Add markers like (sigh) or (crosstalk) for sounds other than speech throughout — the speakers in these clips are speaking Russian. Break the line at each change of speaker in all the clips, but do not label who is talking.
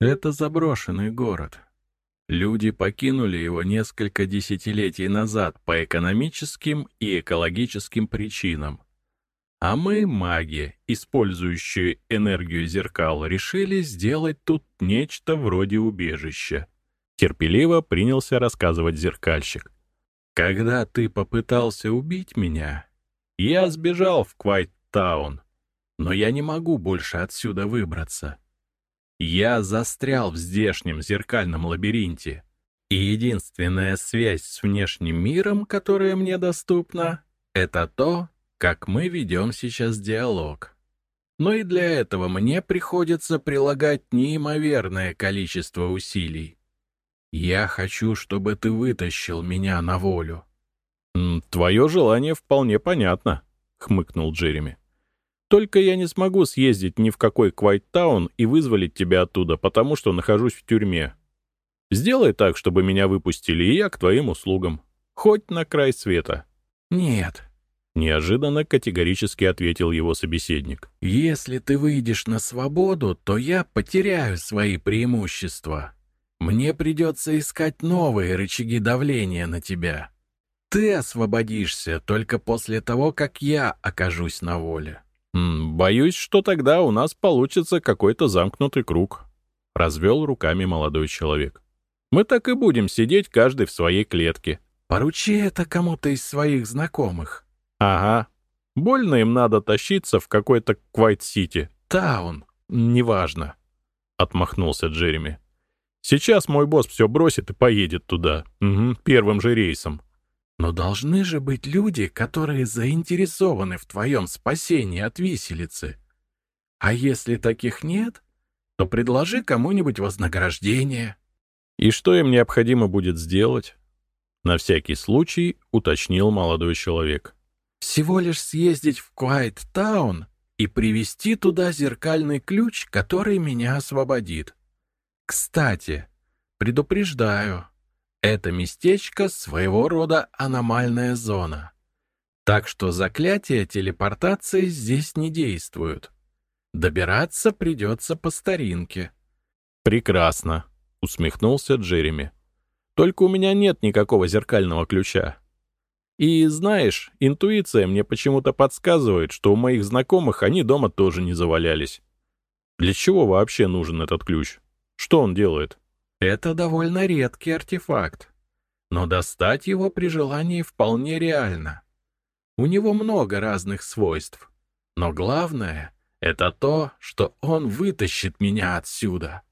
Это заброшенный город. Люди покинули его несколько десятилетий назад по экономическим и экологическим причинам. А мы, маги, использующие энергию зеркал, решили сделать тут нечто вроде убежища. Терпеливо принялся рассказывать зеркальщик. Когда ты попытался убить меня, я сбежал в Квайт-таун, но я не могу больше отсюда выбраться. Я застрял в здешнем зеркальном лабиринте, и единственная связь с внешним миром, которая мне доступна, это то, как мы ведем сейчас диалог. Но и для этого мне приходится прилагать неимоверное количество усилий. Я хочу, чтобы ты вытащил меня на волю. «Твое желание вполне понятно», — хмыкнул Джереми. Только я не смогу съездить ни в какой Квайттаун и вызволить тебя оттуда, потому что нахожусь в тюрьме. Сделай так, чтобы меня выпустили, и я к твоим услугам. Хоть на край света». «Нет», — неожиданно категорически ответил его собеседник. «Если ты выйдешь на свободу, то я потеряю свои преимущества. Мне придется искать новые рычаги давления на тебя. Ты освободишься только после того, как я окажусь на воле». «Боюсь, что тогда у нас получится какой-то замкнутый круг», — развел руками молодой человек. «Мы так и будем сидеть каждый в своей клетке». «Поручи это кому-то из своих знакомых». «Ага. Больно им надо тащиться в какой-то Квайт-Сити. Таун. Неважно», — отмахнулся Джереми. «Сейчас мой босс все бросит и поедет туда. Угу, первым же рейсом». Но должны же быть люди, которые заинтересованы в твоем спасении от виселицы. А если таких нет, то предложи кому-нибудь вознаграждение. И что им необходимо будет сделать? На всякий случай уточнил молодой человек. Всего лишь съездить в Куайт-таун и привезти туда зеркальный ключ, который меня освободит. Кстати, предупреждаю, это местечко своего рода аномальная зона. Так что заклятия телепортации здесь не действуют. Добираться придется по старинке. «Прекрасно», — усмехнулся Джереми. «Только у меня нет никакого зеркального ключа. И, знаешь, интуиция мне почему-то подсказывает, что у моих знакомых они дома тоже не завалялись. Для чего вообще нужен этот ключ? Что он делает?» Это довольно редкий артефакт, но достать его при желании вполне реально. У него много разных свойств, но главное — это то, что он вытащит меня отсюда.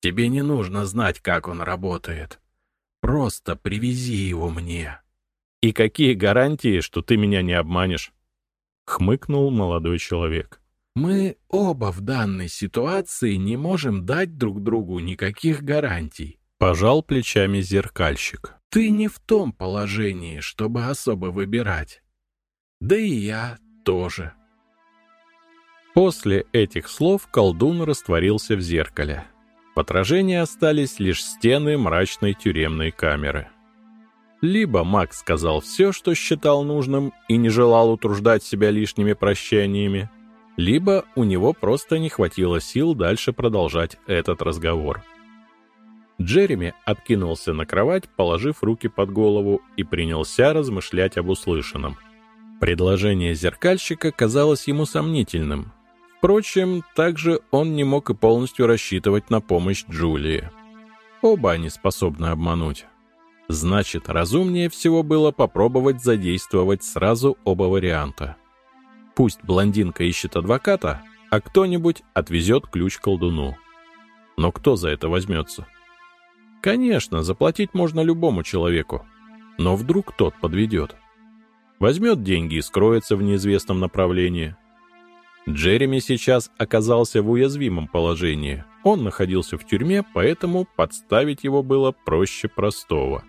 Тебе не нужно знать, как он работает. Просто привези его мне. И какие гарантии, что ты меня не обманешь? Хмыкнул молодой человек. Мы оба в данной ситуации не можем дать друг другу никаких гарантий. Пожал плечами зеркальщик. Ты не в том положении, чтобы особо выбирать. Да и я тоже. После этих слов колдун растворился в зеркале. В отражении остались лишь стены мрачной тюремной камеры. Либо Макс сказал все, что считал нужным, и не желал утруждать себя лишними прощаниями, либо у него просто не хватило сил дальше продолжать этот разговор. Джереми откинулся на кровать, положив руки под голову, и принялся размышлять об услышанном. Предложение зеркальщика казалось ему сомнительным. Впрочем, также он не мог и полностью рассчитывать на помощь Джулии. Оба они способны обмануть. Значит, разумнее всего было попробовать задействовать сразу оба варианта. Пусть блондинка ищет адвоката, а кто-нибудь отвезет ключ колдуну. Но кто за это возьмется? Конечно, заплатить можно любому человеку. Но вдруг тот подведет. Возьмет деньги и скроется в неизвестном направлении. Джереми сейчас оказался в уязвимом положении. Он находился в тюрьме, поэтому подставить его было проще простого.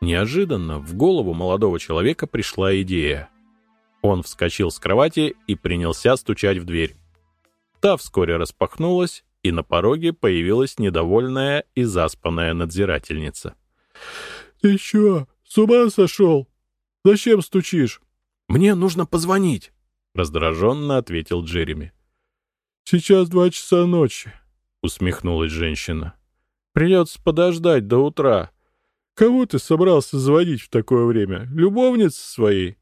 Неожиданно в голову молодого человека пришла идея. Он вскочил с кровати и принялся стучать в дверь. Та вскоре распахнулась, и на пороге появилась недовольная и заспанная надзирательница. «Ты чё, с ума сошел? Зачем стучишь?» «Мне нужно позвонить», — раздраженно ответил Джереми. «Сейчас два часа ночи. — усмехнулась женщина. «Придется подождать до утра. Кого ты собрался звонить в такое время? Любовницы своей?»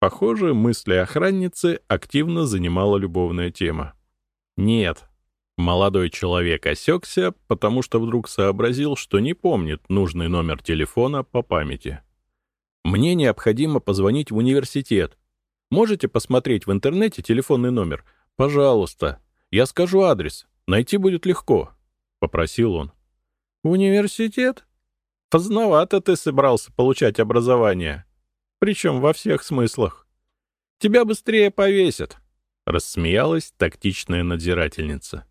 Похоже, мысли охранницы активно занимала любовная тема. «Нет». Молодой человек осекся, потому что вдруг сообразил, что не помнит нужный номер телефона по памяти. «Мне необходимо позвонить в университет. Можете посмотреть в интернете телефонный номер? Пожалуйста. Я скажу адрес. Найти будет легко», — попросил он. «В университет? Поздновато ты собрался получать образование причем во всех смыслах. Тебя быстрее повесят», — рассмеялась тактичная надзирательница.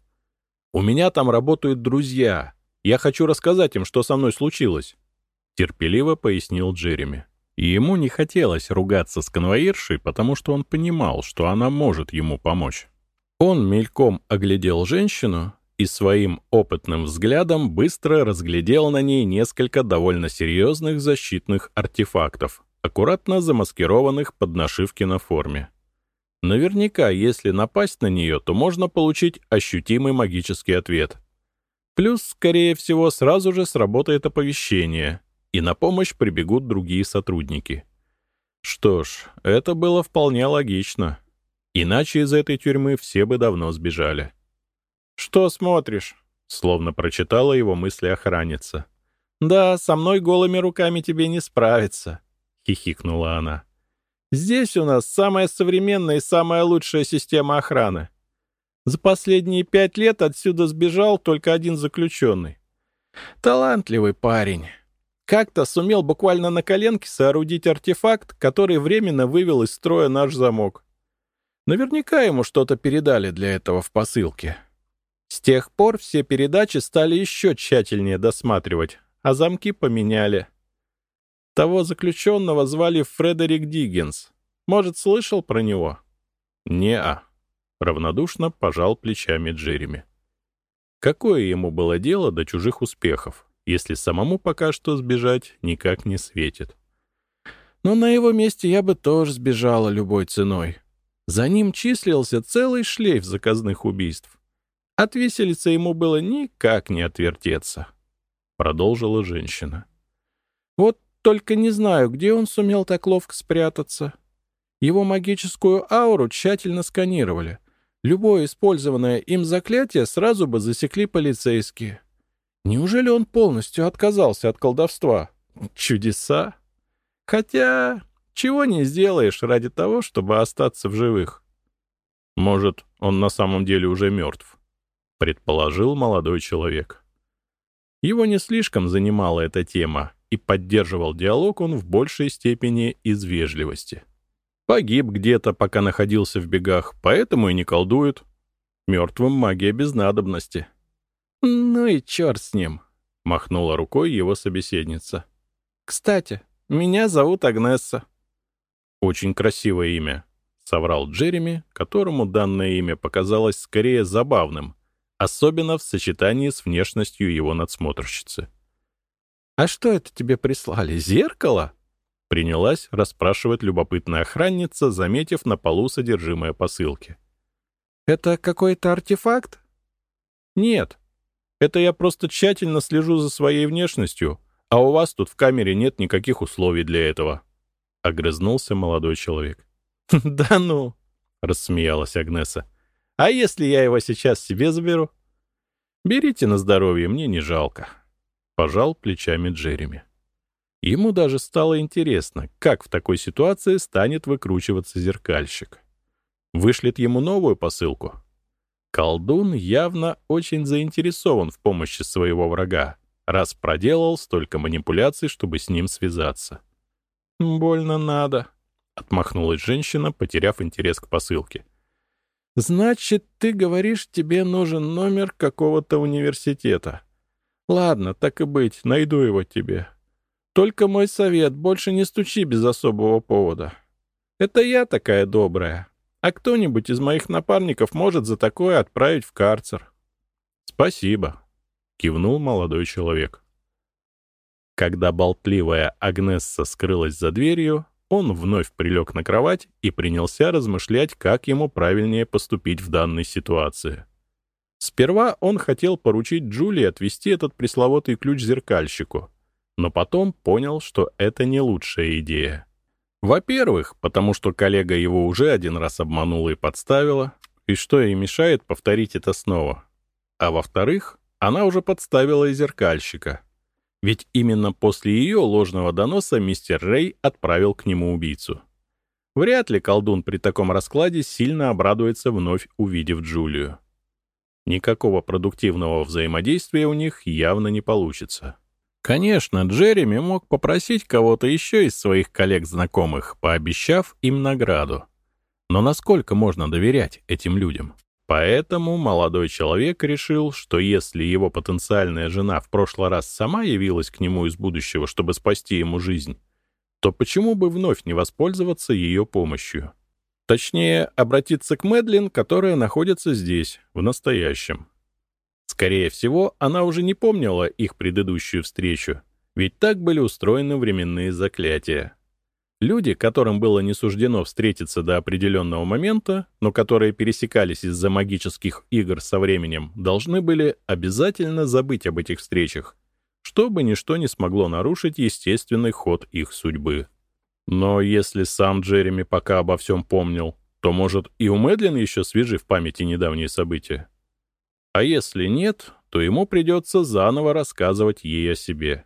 «У меня там работают друзья. Я хочу рассказать им, что со мной случилось», — терпеливо пояснил Джереми. И ему не хотелось ругаться с конвоиршей, потому что он понимал, что она может ему помочь. Он мельком оглядел женщину и своим опытным взглядом быстро разглядел на ней несколько довольно серьезных защитных артефактов, аккуратно замаскированных под нашивки на форме. Наверняка, если напасть на нее, то можно получить ощутимый магический ответ. Плюс, скорее всего, сразу же сработает оповещение, и на помощь прибегут другие сотрудники. Что ж, это было вполне логично. Иначе из этой тюрьмы все бы давно сбежали. «Что смотришь?» — словно прочитала его мысли охранница. «Да, со мной голыми руками тебе не справиться. — хихикнула она. «Здесь у нас самая современная и самая лучшая система охраны. За последние пять лет отсюда сбежал только один заключенный. Талантливый парень. Как-то сумел буквально на коленке соорудить артефакт, который временно вывел из строя наш замок. Наверняка ему что-то передали для этого в посылке. С тех пор все передачи стали еще тщательнее досматривать, а замки поменяли. Того заключенного звали Фредерик Диггинс. Может, слышал про него? Не-а. Равнодушно пожал плечами Джереми. Какое ему было дело до чужих успехов, если самому пока что сбежать никак не светит? Но на его месте я бы тоже сбежала любой ценой. За ним числился целый шлейф заказных убийств. От ему было никак не отвертеться. Продолжила женщина. Только не знаю, где он сумел так ловко спрятаться. Его магическую ауру тщательно сканировали. Любое использованное им заклятие сразу бы засекли полицейские. Неужели он полностью отказался от колдовства? Чудеса! Хотя, чего не сделаешь ради того, чтобы остаться в живых? Может, он на самом деле уже мертв? Предположил молодой человек. Его не слишком занимала эта тема, и поддерживал диалог он в большей степени из вежливости. Погиб где-то, пока находился в бегах, поэтому и не колдует. Мертвым магия без надобности. «Ну и черт с ним», — махнула рукой его собеседница. «Кстати, меня зовут Агнесса». «Очень красивое имя», — соврал Джереми, которому данное имя показалось скорее забавным, особенно в сочетании с внешностью его надсмотрщицы. «А что это тебе прислали? Зеркало?» Принялась расспрашивать любопытная охранница, заметив на полу содержимое посылки. «Это какой-то артефакт?» «Нет. Это я просто тщательно слежу за своей внешностью, а у вас тут в камере нет никаких условий для этого», — огрызнулся молодой человек. (laughs) «Да ну!» — рассмеялась Агнеса. «А если я его сейчас себе заберу?» «Берите на здоровье, мне не жалко». Пожал плечами Джереми. Ему даже стало интересно, как в такой ситуации станет выкручиваться зеркальщик. Вышлет ему новую посылку? Колдун явно очень заинтересован в помощи своего врага, раз проделал столько манипуляций, чтобы с ним связаться. «Больно надо», — отмахнулась женщина, потеряв интерес к посылке. «Значит, ты говоришь, тебе нужен номер какого-то университета?» Ладно, так и быть, найду его тебе. Только мой совет, больше не стучи без особого повода. Это я такая добрая. А кто-нибудь из моих напарников может за такое отправить в карцер. Спасибо, кивнул молодой человек. Когда болтливая Агнесса скрылась за дверью, он вновь прилег на кровать и принялся размышлять, как ему правильнее поступить в данной ситуации. Сперва он хотел поручить Джулии отвести этот пресловутый ключ зеркальщику, но потом понял, что это не лучшая идея. Во-первых, потому что коллега его уже один раз обманула и подставила, и что ей мешает повторить это снова. А во-вторых, она уже подставила и зеркальщика. Ведь именно после ее ложного доноса мистер Рэй отправил к нему убийцу. Вряд ли колдун при таком раскладе сильно обрадуется, вновь увидев Джулию. Никакого продуктивного взаимодействия у них явно не получится. Конечно, Джереми мог попросить кого-то еще из своих коллег-знакомых, пообещав им награду. Но насколько можно доверять этим людям? Поэтому молодой человек решил, что если его потенциальная жена в прошлый раз сама явилась к нему из будущего, чтобы спасти ему жизнь, то почему бы вновь не воспользоваться ее помощью? Точнее, обратиться к Мэдлин, которая находится здесь, в настоящем. Скорее всего, она уже не помнила их предыдущую встречу, ведь так были устроены временные заклятия. Люди, которым было не суждено встретиться до определенного момента, но которые пересекались из-за магических игр со временем, должны были обязательно забыть об этих встречах, чтобы ничто не смогло нарушить естественный ход их судьбы. Но если сам Джереми пока обо всем помнил, то, может, и у Мэдлин еще свежи в памяти недавние события. А если нет, то ему придется заново рассказывать ей о себе.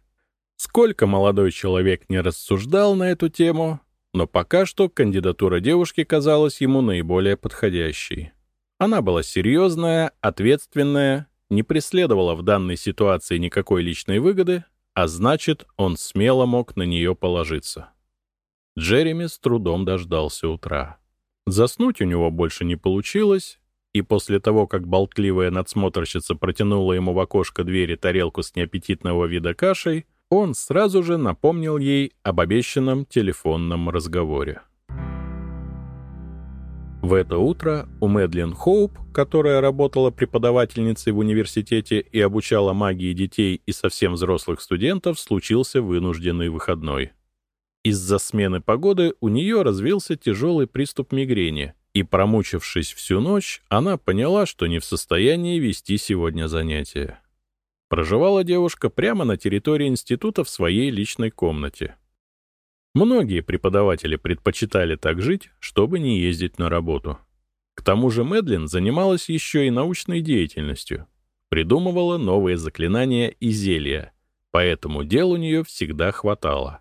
Сколько молодой человек не рассуждал на эту тему, но пока что кандидатура девушки казалась ему наиболее подходящей. Она была серьезная, ответственная, не преследовала в данной ситуации никакой личной выгоды, а значит, он смело мог на нее положиться. Джереми с трудом дождался утра. Заснуть у него больше не получилось, и после того, как болтливая надсмотрщица протянула ему в окошко двери тарелку с неаппетитного вида кашей, он сразу же напомнил ей об обещанном телефонном разговоре. В это утро у Мэдлин Хоуп, которая работала преподавательницей в университете и обучала магии детей и совсем взрослых студентов, случился вынужденный выходной. Из-за смены погоды у нее развился тяжелый приступ мигрени — и, промучившись всю ночь, она поняла, что не в состоянии вести сегодня занятия. Проживала девушка прямо на территории института в своей личной комнате. Многие преподаватели предпочитали так жить, чтобы не ездить на работу. К тому же Мэдлин занималась еще и научной деятельностью, придумывала новые заклинания и зелья, поэтому дел у нее всегда хватало.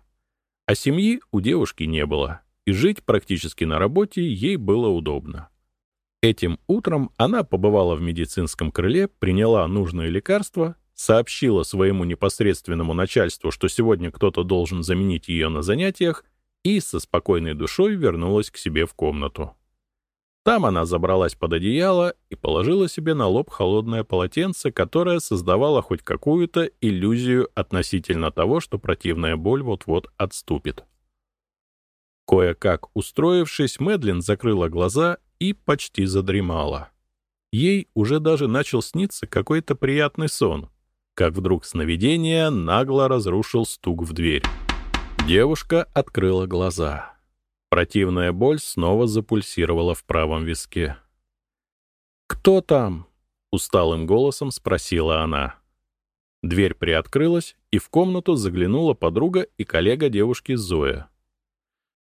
А семьи у девушки не было, и жить практически на работе ей было удобно. Этим утром она побывала в медицинском крыле, приняла нужное лекарство, сообщила своему непосредственному начальству, что сегодня кто-то должен заменить ее на занятиях, и со спокойной душой вернулась к себе в комнату. Там она забралась под одеяло и положила себе на лоб холодное полотенце, которое создавало хоть какую-то иллюзию относительно того, что противная боль вот-вот отступит. Кое-как устроившись, Мэдлин закрыла глаза и почти задремала. Ей уже даже начал сниться какой-то приятный сон, как вдруг сновидение нагло разрушил стук в дверь. Девушка открыла глаза. Противная боль снова запульсировала в правом виске. «Кто там?» — усталым голосом спросила она. Дверь приоткрылась, и в комнату заглянула подруга и коллега девушки Зоя.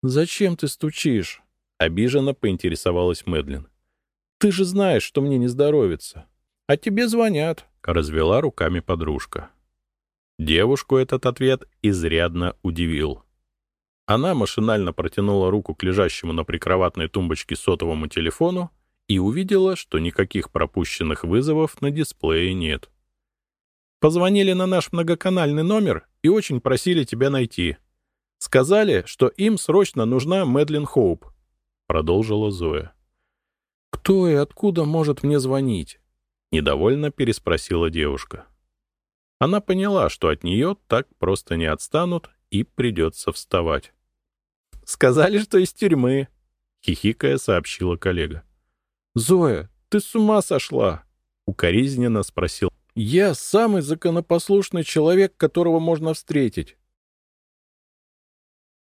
«Зачем ты стучишь?» — обиженно поинтересовалась Мэдлин. «Ты же знаешь, что мне не здоровится. А тебе звонят», — развела руками подружка. Девушку этот ответ изрядно удивил. Она машинально протянула руку к лежащему на прикроватной тумбочке сотовому телефону и увидела, что никаких пропущенных вызовов на дисплее нет. «Позвонили на наш многоканальный номер и очень просили тебя найти», Сказали, что им срочно нужна Мэдлин Хоуп», — продолжила Зоя. «Кто и откуда может мне звонить?» — недовольно переспросила девушка. Она поняла, что от нее так просто не отстанут и придется вставать. «Сказали, что из тюрьмы», — хихикая сообщила коллега. «Зоя, ты с ума сошла?» — укоризненно спросил. «Я самый законопослушный человек, которого можно встретить.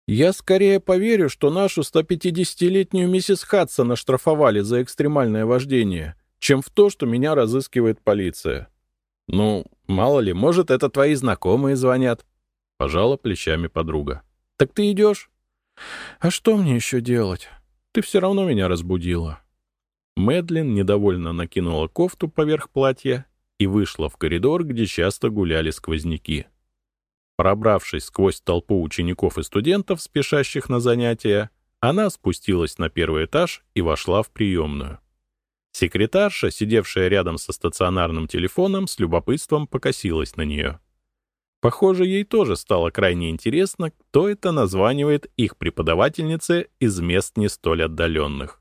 Я скорее поверю, что нашу 150-летнюю миссис Хадсон оштрафовали за экстремальное вождение, чем в то, что меня разыскивает полиция. Ну, мало ли, может, это твои знакомые звонят. Пожала плечами подруга. Так ты идешь? А что мне еще делать? Ты все равно меня разбудила. Мэдлин недовольно накинула кофту поверх платья и вышла в коридор, где часто гуляли сквозняки. Пробравшись сквозь толпу учеников и студентов, спешащих на занятия, она спустилась на первый этаж и вошла в приемную. Секретарша, сидевшая рядом со стационарным телефоном, с любопытством покосилась на нее. Похоже, ей тоже стало крайне интересно, кто это названивает их преподавательнице из мест не столь отдаленных.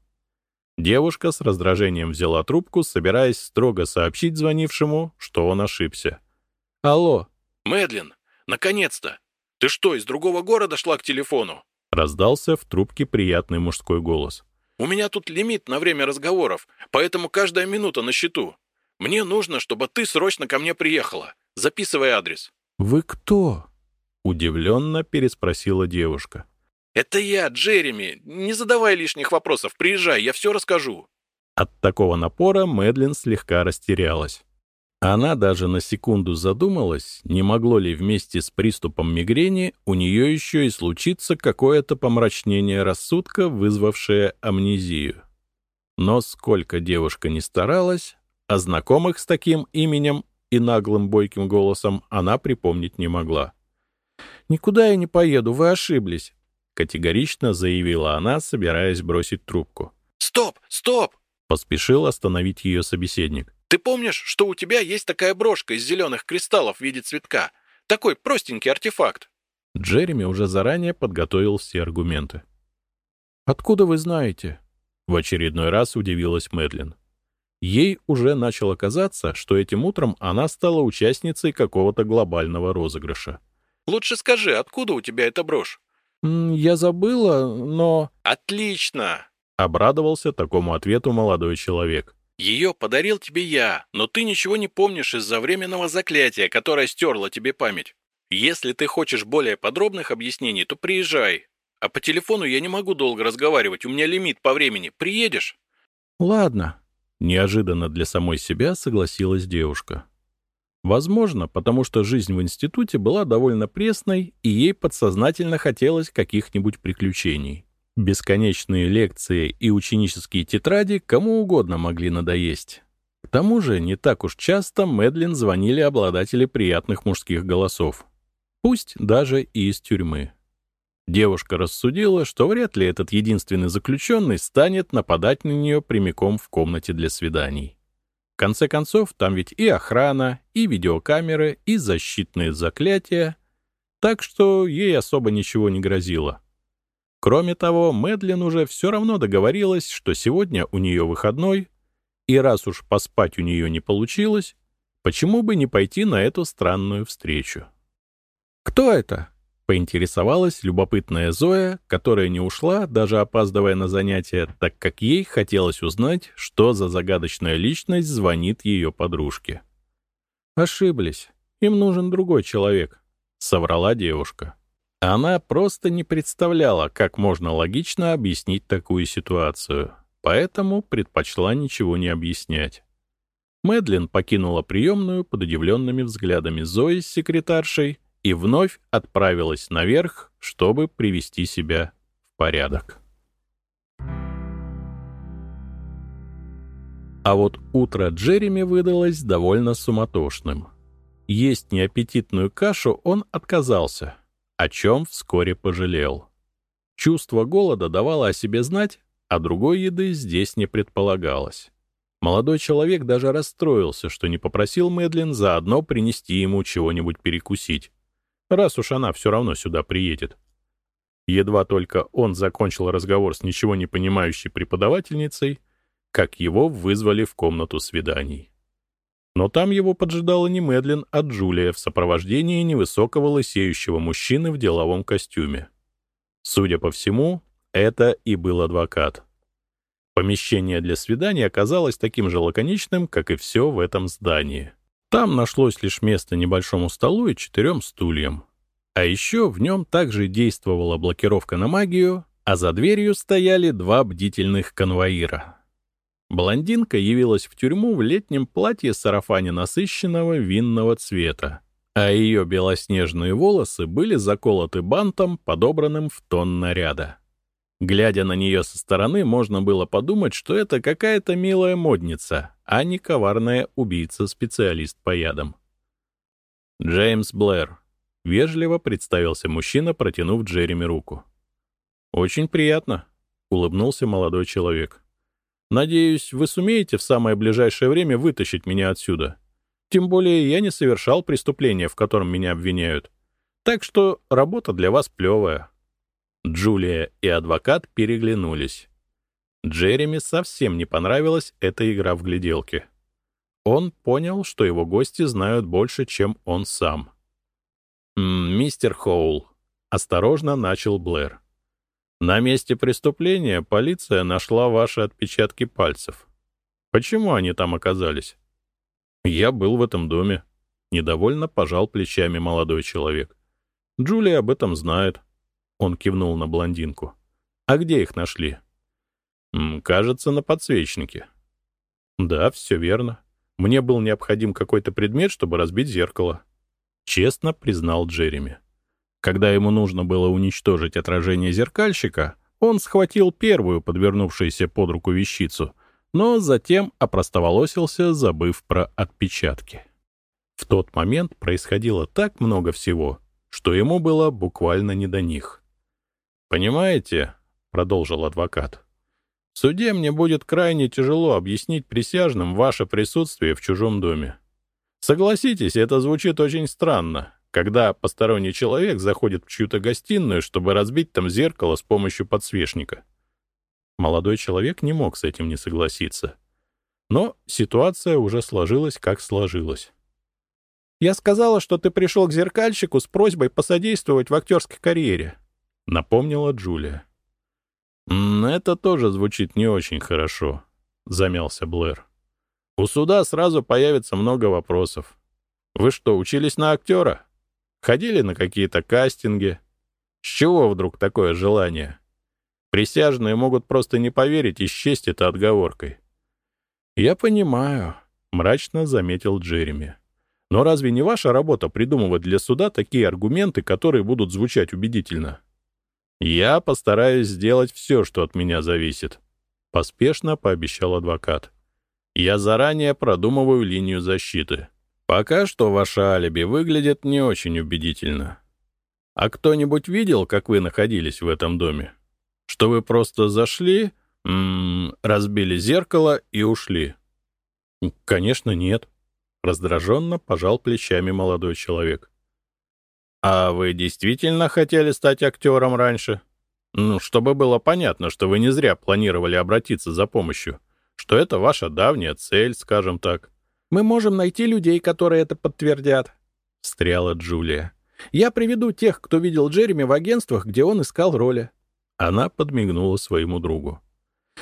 Девушка с раздражением взяла трубку, собираясь строго сообщить звонившему, что он ошибся. «Алло!»
«Мэдлин, наконец-то! Ты что, из другого города шла к телефону?»
Раздался в трубке приятный мужской голос.
У меня тут лимит на время разговоров, поэтому каждая минута на счету. Мне нужно, чтобы ты срочно ко мне приехала. Записывай адрес».
«Вы кто?» — удивленно переспросила девушка.
«Это я, Джереми. Не задавай лишних вопросов. Приезжай, я все расскажу».
От такого напора Мэдлин слегка растерялась. Она даже на секунду задумалась, не могло ли вместе с приступом мигрени у нее еще и случиться какое-то помрачнение рассудка, вызвавшее амнезию. Но сколько девушка не старалась, а знакомых с таким именем и наглым бойким голосом она припомнить не могла. «Никуда я не поеду, вы ошиблись», — категорично заявила она, собираясь бросить трубку.
«Стоп, стоп!»
— поспешил остановить ее собеседник.
Ты помнишь, что у тебя есть такая брошка из зеленых кристаллов в виде цветка? Такой простенький артефакт.
Джереми уже заранее подготовил все аргументы. «Откуда вы знаете?» В очередной раз удивилась Мэдлин. Ей уже начало казаться, что этим утром она стала участницей какого-то глобального розыгрыша.
«Лучше скажи, откуда у тебя эта брошь?»
«Я забыла, но...»
«Отлично!»
— обрадовался такому ответу молодой человек.
Ее подарил тебе я, но ты ничего не помнишь из-за временного заклятия, которое стерло тебе память. Если ты хочешь более подробных объяснений, то приезжай. А по телефону я не могу долго разговаривать, у меня лимит по времени. Приедешь?
Ладно. Неожиданно для самой себя согласилась девушка. Возможно, потому что жизнь в институте была довольно пресной, и ей подсознательно хотелось каких-нибудь приключений. Бесконечные лекции и ученические тетради кому угодно могли надоесть. К тому же не так уж часто Мэдлин звонили обладатели приятных мужских голосов. Пусть даже и из тюрьмы. Девушка рассудила, что вряд ли этот единственный заключенный станет нападать на нее прямиком в комнате для свиданий. В конце концов, там ведь и охрана, и видеокамеры, и защитные заклятия, так что ей особо ничего не грозило. Кроме того, Мэдлин уже все равно договорилась, что сегодня у нее выходной, и раз уж поспать у нее не получилось, почему бы не пойти на эту странную встречу? «Кто это?» — поинтересовалась любопытная Зоя, которая не ушла, даже опаздывая на занятия, так как ей хотелось узнать, что за загадочная личность звонит ее подружке. «Ошиблись. Им нужен другой человек», — соврала девушка. Она просто не представляла, как можно логично объяснить такую ситуацию, поэтому предпочла ничего не объяснять. Мэдлин покинула приемную под удивленными взглядами Зои с секретаршей и вновь отправилась наверх, чтобы привести себя в порядок. А вот утро Джереми выдалось довольно суматошным. Есть неаппетитную кашу он отказался — о чем вскоре пожалел. Чувство голода давало о себе знать, а другой еды здесь не предполагалось. Молодой человек даже расстроился, что не попросил Мэдлин заодно принести ему чего-нибудь перекусить, раз уж она все равно сюда приедет. Едва только он закончил разговор с ничего не понимающей преподавательницей, как его вызвали в комнату свиданий. Но там его поджидала не Мэдлин, а Джулия в сопровождении невысокого лысеющего мужчины в деловом костюме. Судя по всему, это и был адвокат. Помещение для свидания оказалось таким же лаконичным, как и все в этом здании. Там нашлось лишь место небольшому столу и четырем стульям. А еще в нем также действовала блокировка на магию, а за дверью стояли два бдительных конвоира. Блондинка явилась в тюрьму в летнем платье сарафане насыщенного винного цвета, а ее белоснежные волосы были заколоты бантом, подобранным в тон наряда. Глядя на нее со стороны, можно было подумать, что это какая-то милая модница, а не коварная убийца-специалист по ядам. «Джеймс Блэр», — вежливо представился мужчина, протянув Джереми руку. «Очень приятно», — улыбнулся молодой человек. «Надеюсь, вы сумеете в самое ближайшее время вытащить меня отсюда. Тем более я не совершал преступления, в котором меня обвиняют. Так что работа для вас плевая». Джулия и адвокат переглянулись. Джереми совсем не понравилась эта игра в гляделки. Он понял, что его гости знают больше, чем он сам. «Мистер Хоул», — осторожно начал Блэр. На месте преступления полиция нашла ваши отпечатки пальцев. Почему они там оказались? Я был в этом доме. Недовольно пожал плечами молодой человек. Джулия об этом знает. Он кивнул на блондинку. А где их нашли? Кажется, на подсвечнике. Да, все верно. Мне был необходим какой-то предмет, чтобы разбить зеркало. Честно признал Джереми. Когда ему нужно было уничтожить отражение зеркальщика, он схватил первую подвернувшуюся под руку вещицу, но затем опростоволосился, забыв про отпечатки. В тот момент происходило так много всего, что ему было буквально не до них. «Понимаете», — продолжил адвокат, — «в суде мне будет крайне тяжело объяснить присяжным ваше присутствие в чужом доме. Согласитесь, это звучит очень странно, когда посторонний человек заходит в чью-то гостиную, чтобы разбить там зеркало с помощью подсвечника. Молодой человек не мог с этим не согласиться. Но ситуация уже сложилась, как сложилась. «Я сказала, что ты пришел к зеркальщику с просьбой посодействовать в актерской карьере», — напомнила Джулия. «Это тоже звучит не очень хорошо», — замялся Блэр. «У суда сразу появится много вопросов. Вы что, учились на актера?» Ходили на какие-то кастинги. С чего вдруг такое желание? Присяжные могут просто не поверить и счесть это отговоркой. «Я понимаю», — мрачно заметил Джереми. «Но разве не ваша работа придумывать для суда такие аргументы, которые будут звучать убедительно?» «Я постараюсь сделать все, что от меня зависит», — поспешно пообещал адвокат. «Я заранее продумываю линию защиты. Пока что ваше алиби выглядит не очень убедительно. А кто-нибудь видел, как вы находились в этом доме? Что вы просто зашли, м -м, разбили зеркало и ушли? Конечно, нет. Раздраженно пожал плечами молодой человек. А вы действительно хотели стать актером раньше? Ну, чтобы было понятно, что вы не зря планировали обратиться за помощью, что это ваша давняя цель, скажем так. Мы можем найти людей, которые это подтвердят», — встряла Джулия. «Я приведу тех, кто видел Джереми в агентствах, где он искал роли». Она подмигнула своему другу.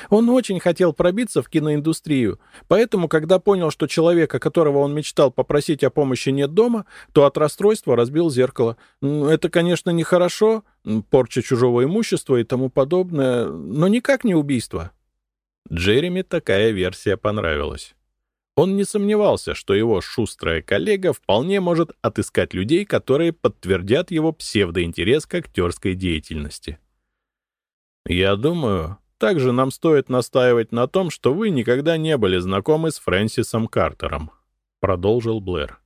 Он очень хотел пробиться в киноиндустрию, поэтому, когда понял, что человека, которого он мечтал попросить о помощи, нет дома, то от расстройства разбил зеркало. Это, конечно, нехорошо, порча чужого имущества и тому подобное, но никак не убийство. Джереми такая версия понравилась. Он не сомневался, что его шустрая коллега вполне может отыскать людей, которые подтвердят его псевдоинтерес к актерской деятельности. «Я думаю, также нам стоит настаивать на том, что вы никогда не были знакомы с Фрэнсисом Картером», — продолжил Блэр.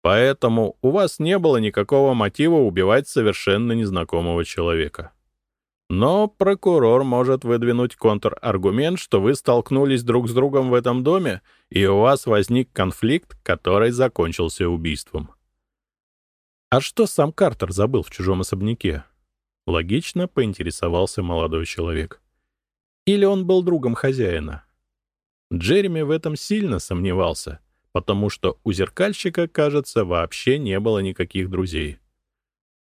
«Поэтому у вас не было никакого мотива убивать совершенно незнакомого человека». Но прокурор может выдвинуть контраргумент, что вы столкнулись друг с другом в этом доме, и у вас возник конфликт, который закончился убийством. А что сам Картер забыл в чужом особняке? Логично поинтересовался молодой человек. Или он был другом хозяина? Джереми в этом сильно сомневался, потому что у зеркальщика, кажется, вообще не было никаких друзей.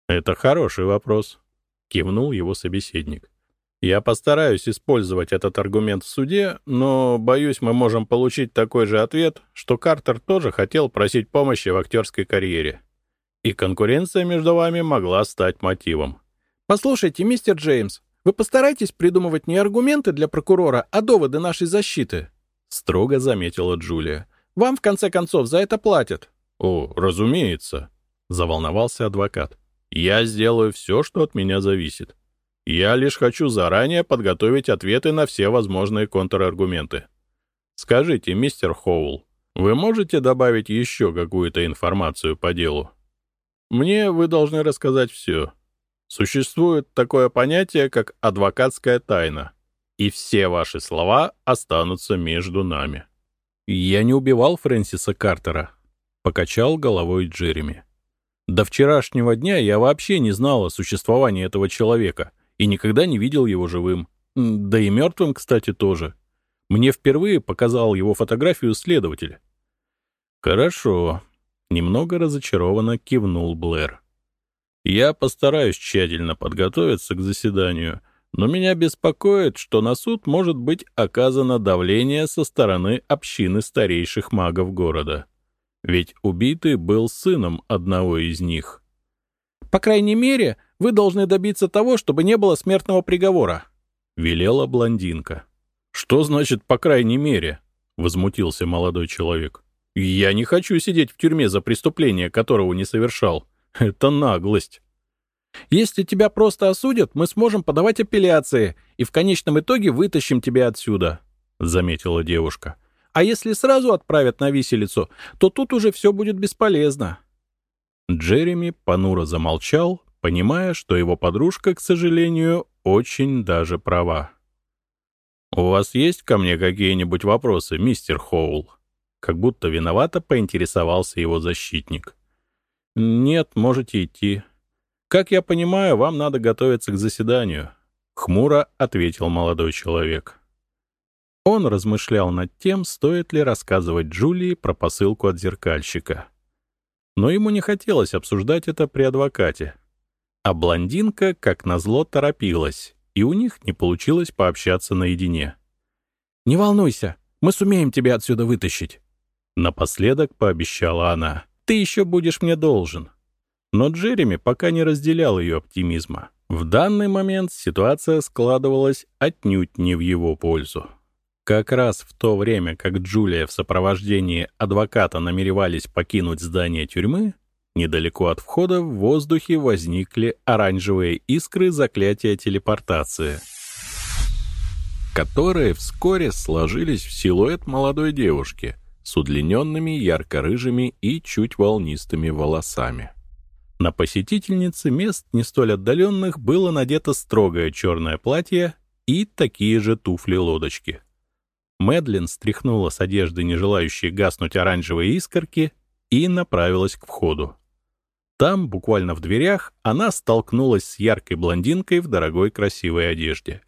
Это хороший вопрос, — кивнул его собеседник. «Я постараюсь использовать этот аргумент в суде, но, боюсь, мы можем получить такой же ответ, что Картер тоже хотел просить помощи в актерской карьере. И конкуренция между вами могла стать мотивом». «Послушайте, мистер Джеймс, вы постарайтесь придумывать не аргументы для прокурора, а доводы нашей защиты», — строго заметила Джулия. «Вам, в конце концов, за это платят». «О, разумеется», — заволновался адвокат. «Я сделаю все, что от меня зависит. Я лишь хочу заранее подготовить ответы на все возможные контраргументы. Скажите, мистер Хоул, вы можете добавить еще какую-то информацию по делу? Мне вы должны рассказать все. Существует такое понятие, как адвокатская тайна, и все ваши слова останутся между нами». «Я не убивал Фрэнсиса Картера», — покачал головой Джереми. «До вчерашнего дня я вообще не знал о существовании этого человека и никогда не видел его живым. Да и мертвым, кстати, тоже. Мне впервые показал его фотографию следователь». «Хорошо», — немного разочарованно кивнул Блэр. «Я постараюсь тщательно подготовиться к заседанию» Но меня беспокоит, что на суд может быть оказано давление со стороны общины старейших магов города. Ведь убитый был сыном одного из них. «По крайней мере, вы должны добиться того, чтобы не было смертного приговора», — велела блондинка. «Что значит «по крайней мере»?» — возмутился молодой человек. «Я не хочу сидеть в тюрьме за преступление, которого не совершал. (laughs) Это наглость». Если тебя просто осудят, мы сможем подавать апелляции и в конечном итоге вытащим тебя отсюда», — заметила девушка. «А если сразу отправят на виселицу, то тут уже все будет бесполезно». Джереми понуро замолчал, понимая, что его подружка, к сожалению, очень даже права. «У вас есть ко мне какие-нибудь вопросы, мистер Хоул?» Как будто виновато поинтересовался его защитник. «Нет, можете идти», «Как я понимаю, вам надо готовиться к заседанию», — хмуро ответил молодой человек. Он размышлял над тем, стоит ли рассказывать Джулии про посылку от зеркальщика. Но ему не хотелось обсуждать это при адвокате. А блондинка, как назло, торопилась, и у них не получилось пообщаться наедине. «Не волнуйся, мы сумеем тебя отсюда вытащить», — напоследок пообещала она. «Ты еще будешь мне должен». Но Джереми пока не разделял ее оптимизма. В данный момент ситуация складывалась отнюдь не в его пользу. Как раз в то время, как Джулия в сопровождении адвоката намеревались покинуть здание тюрьмы, недалеко от входа в воздухе возникли оранжевые искры заклятия телепортации, которые вскоре сложились в силуэт молодой девушки с удлиненными ярко-рыжими и чуть волнистыми волосами. На посетительнице мест не столь отдаленных было надето строгое черное платье и такие же туфли-лодочки. Мэдлин стряхнула с одежды не желающие гаснуть оранжевые искорки и направилась к входу. Там, буквально в дверях, она столкнулась с яркой блондинкой в дорогой красивой одежде.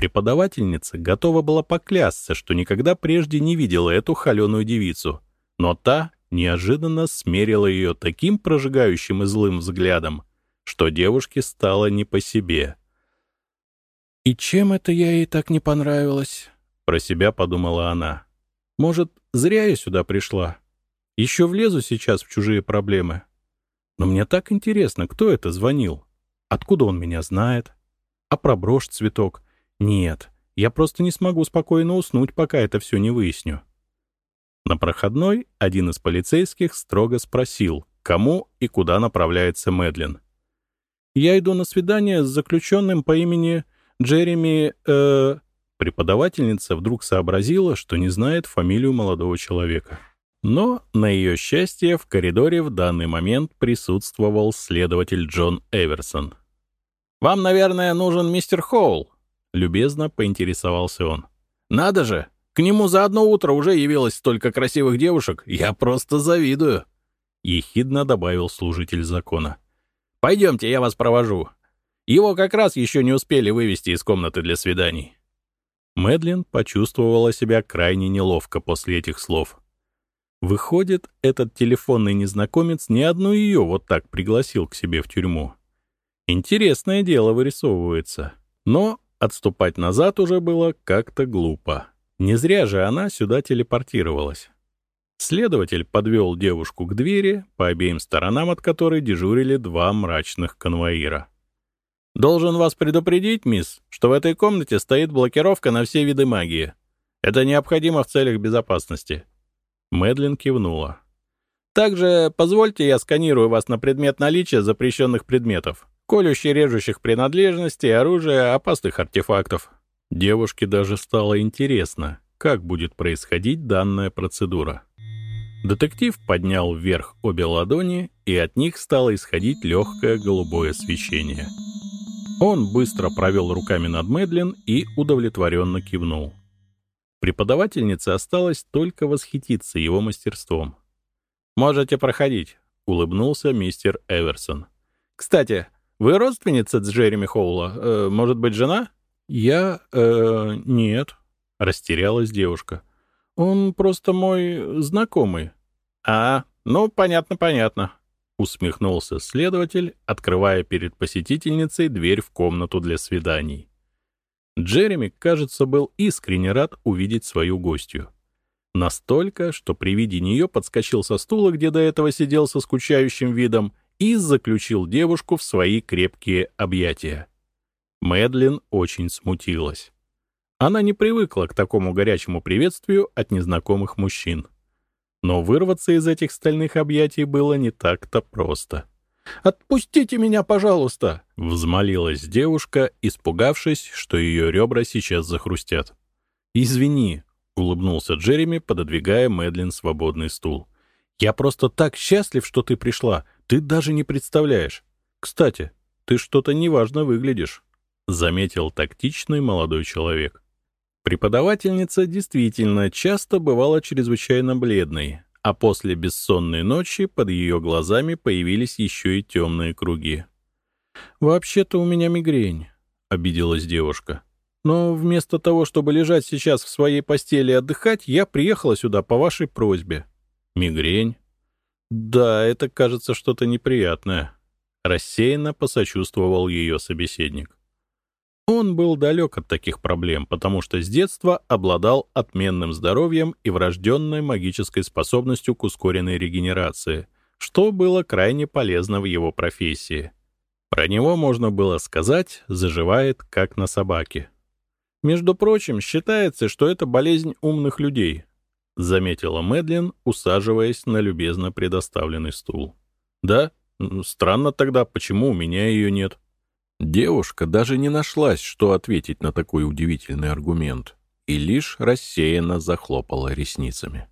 Преподавательница готова была поклясться, что никогда прежде не видела эту холеную девицу, но та неожиданно смерила ее таким прожигающим и злым взглядом, что девушке стало не по себе. «И чем это я ей так не понравилась?» — про себя подумала она. «Может, зря я сюда пришла? Еще влезу сейчас в чужие проблемы. Но мне так интересно, кто это звонил? Откуда он меня знает? А про брошь цветок? Нет, я просто не смогу спокойно уснуть, пока это все не выясню». На проходной один из полицейских строго спросил, кому и куда направляется Мэдлин. «Я иду на свидание с заключенным по имени Джереми...» э... Преподавательница вдруг сообразила, что не знает фамилию молодого человека. Но, на ее счастье, в коридоре в данный момент присутствовал следователь Джон Эверсон. «Вам, наверное, нужен мистер Хоул?» — любезно поинтересовался он. «Надо же! К нему за одно утро уже явилось столько красивых девушек. Я просто завидую. Ехидно добавил служитель закона. Пойдемте, я вас провожу. Его как раз еще не успели вывести из комнаты для свиданий. Мэдлин почувствовала себя крайне неловко после этих слов. Выходит, этот телефонный незнакомец ни одну ее вот так пригласил к себе в тюрьму. Интересное дело вырисовывается. Но отступать назад уже было как-то глупо. Не зря же она сюда телепортировалась. Следователь подвел девушку к двери, по обеим сторонам от которой дежурили два мрачных конвоира. «Должен вас предупредить, мисс, что в этой комнате стоит блокировка на все виды магии. Это необходимо в целях безопасности. Мэдлин кивнула. Также позвольте я сканирую вас на предмет наличия запрещенных предметов, колющих режущих принадлежностей, оружия, опасных артефактов. Девушке даже стало интересно, как будет происходить данная процедура. Детектив поднял вверх обе ладони, и от них стало исходить легкое голубое свечение. Он быстро провел руками над Мэдлин и удовлетворенно кивнул. Преподавательнице осталось только восхититься его мастерством. «Можете проходить», — улыбнулся мистер Эверсон. «Кстати, вы родственница Джереми Хоула? Э, может быть, жена?» «Я... Э, нет», — растерялась девушка. «Он просто мой знакомый». «А, ну, понятно, понятно», — усмехнулся следователь, открывая перед посетительницей дверь в комнату для свиданий. Джереми, кажется, был искренне рад увидеть свою гостью. Настолько, что при виде нее подскочил со стула, где до этого сидел со скучающим видом, и заключил девушку в свои крепкие объятия. Мэдлин очень смутилась. Она не привыкла к такому горячему приветствию от незнакомых мужчин. Но вырваться из этих стальных объятий было не так-то просто. «Отпустите меня, пожалуйста!» — взмолилась девушка, испугавшись, что ее ребра сейчас захрустят. «Извини», — улыбнулся Джереми, пододвигая Мэдлин свободный стул. «Я просто так счастлив, что ты пришла. Ты даже не представляешь. Кстати, ты что-то неважно выглядишь», — заметил тактичный молодой человек. Преподавательница действительно часто бывала чрезвычайно бледной, а после бессонной ночи под ее глазами появились еще и темные круги. «Вообще-то у меня мигрень», — обиделась девушка. Но вместо того, чтобы лежать сейчас в своей постели и отдыхать, я приехала сюда по вашей просьбе. Мигрень? Да, это, кажется, что-то неприятное. Рассеянно посочувствовал ее собеседник. Он был далек от таких проблем, потому что с детства обладал отменным здоровьем и врожденной магической способностью к ускоренной регенерации, что было крайне полезно в его профессии. Про него можно было сказать, заживает как на собаке. Между прочим, считается, что это болезнь умных людей, заметила Мэдлин, усаживаясь на любезно предоставленный стул. Да? Странно тогда, почему у меня ее нет. Девушка даже не нашлась, что ответить на такой удивительный аргумент, и лишь рассеянно захлопала ресницами.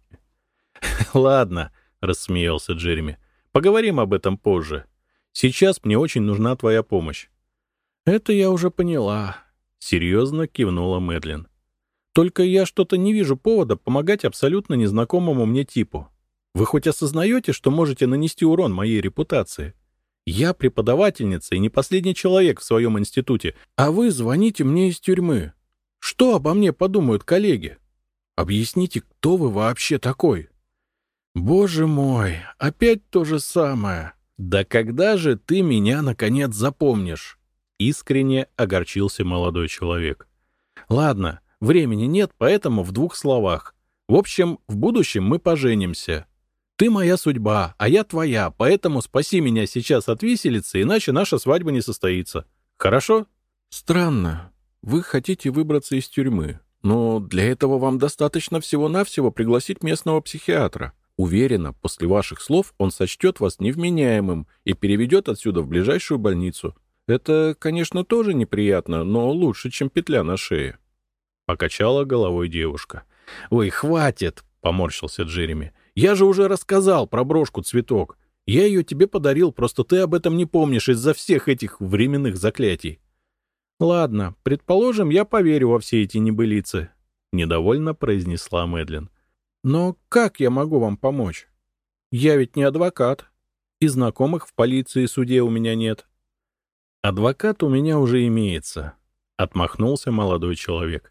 (laughs) «Ладно», — рассмеялся Джереми, — «поговорим об этом позже. Сейчас мне очень нужна твоя помощь». «Это я уже поняла», — серьезно кивнула Мэдлин. «Только я что-то не вижу повода помогать абсолютно незнакомому мне типу. Вы хоть осознаете, что можете нанести урон моей репутации? Я преподавательница и не последний человек в своем институте, а вы звоните мне из тюрьмы. Что обо мне подумают коллеги? Объясните, кто вы вообще такой?» «Боже мой, опять то же самое. Да когда же ты меня, наконец, запомнишь?» Искренне огорчился молодой человек. «Ладно, времени нет, поэтому в двух словах. В общем, в будущем мы поженимся. Ты моя судьба, а я твоя, поэтому спаси меня сейчас от виселицы, иначе наша свадьба не состоится. Хорошо?» «Странно. Вы хотите выбраться из тюрьмы, но для этого вам достаточно всего-навсего пригласить местного психиатра. Уверена, после ваших слов он сочтет вас невменяемым и переведет отсюда в ближайшую больницу. Это, конечно, тоже неприятно, но лучше, чем петля на шее. Покачала головой девушка. «Ой, хватит!» — поморщился Джереми. «Я же уже рассказал про брошку-цветок. Я ее тебе подарил, просто ты об этом не помнишь из-за всех этих временных заклятий». «Ладно, предположим, я поверю во все эти небылицы», — недовольно произнесла Мэдлин. «Но как я могу вам помочь? Я ведь не адвокат, и знакомых в полиции и суде у меня нет. «Адвокат у меня уже имеется», — отмахнулся молодой человек.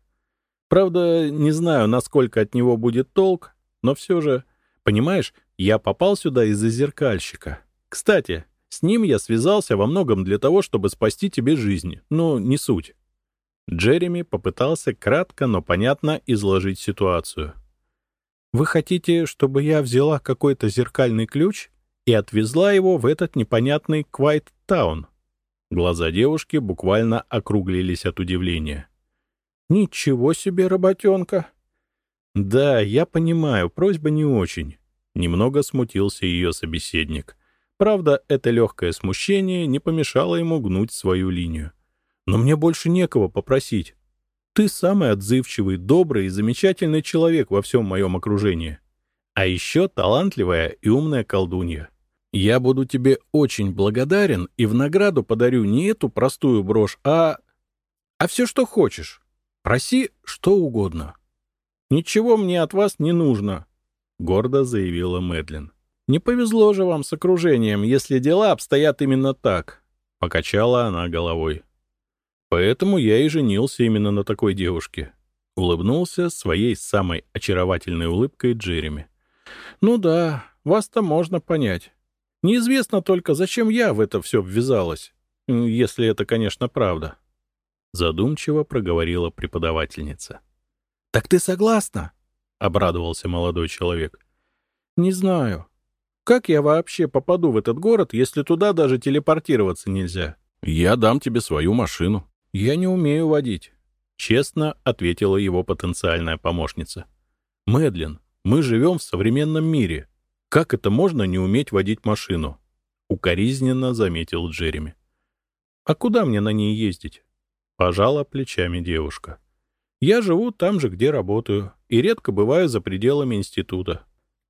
«Правда, не знаю, насколько от него будет толк, но все же, понимаешь, я попал сюда из-за зеркальщика. Кстати, с ним я связался во многом для того, чтобы спасти тебе жизнь, но не суть». Джереми попытался кратко, но понятно изложить ситуацию. «Вы хотите, чтобы я взяла какой-то зеркальный ключ и отвезла его в этот непонятный Квайт-таун?» Глаза девушки буквально округлились от удивления. «Ничего себе, работенка! «Да, я понимаю, просьба не очень». Немного смутился ее собеседник. Правда, это легкое смущение не помешало ему гнуть свою линию. «Но мне больше некого попросить. Ты самый отзывчивый, добрый и замечательный человек во всем моем окружении. А еще талантливая и умная колдунья. Я буду тебе очень благодарен и в награду подарю не эту простую брошь, а... А все, что хочешь. Проси что угодно. Ничего мне от вас не нужно, — гордо заявила Мэдлин. Не повезло же вам с окружением, если дела обстоят именно так, — покачала она головой. Поэтому я и женился именно на такой девушке. Улыбнулся своей самой очаровательной улыбкой Джереми. Ну да, вас-то можно понять. Неизвестно только, зачем я в это все ввязалась, если это, конечно, правда. Задумчиво проговорила преподавательница. «Так ты согласна?» — обрадовался молодой человек. «Не знаю. Как я вообще попаду в этот город, если туда даже телепортироваться нельзя?» «Я дам тебе свою машину». «Я не умею водить», — честно ответила его потенциальная помощница. «Мэдлин, мы живем в современном мире. Как это можно не уметь водить машину?» — укоризненно заметил Джереми. «А куда мне на ней ездить?» — пожала плечами девушка. «Я живу там же, где работаю, и редко бываю за пределами института.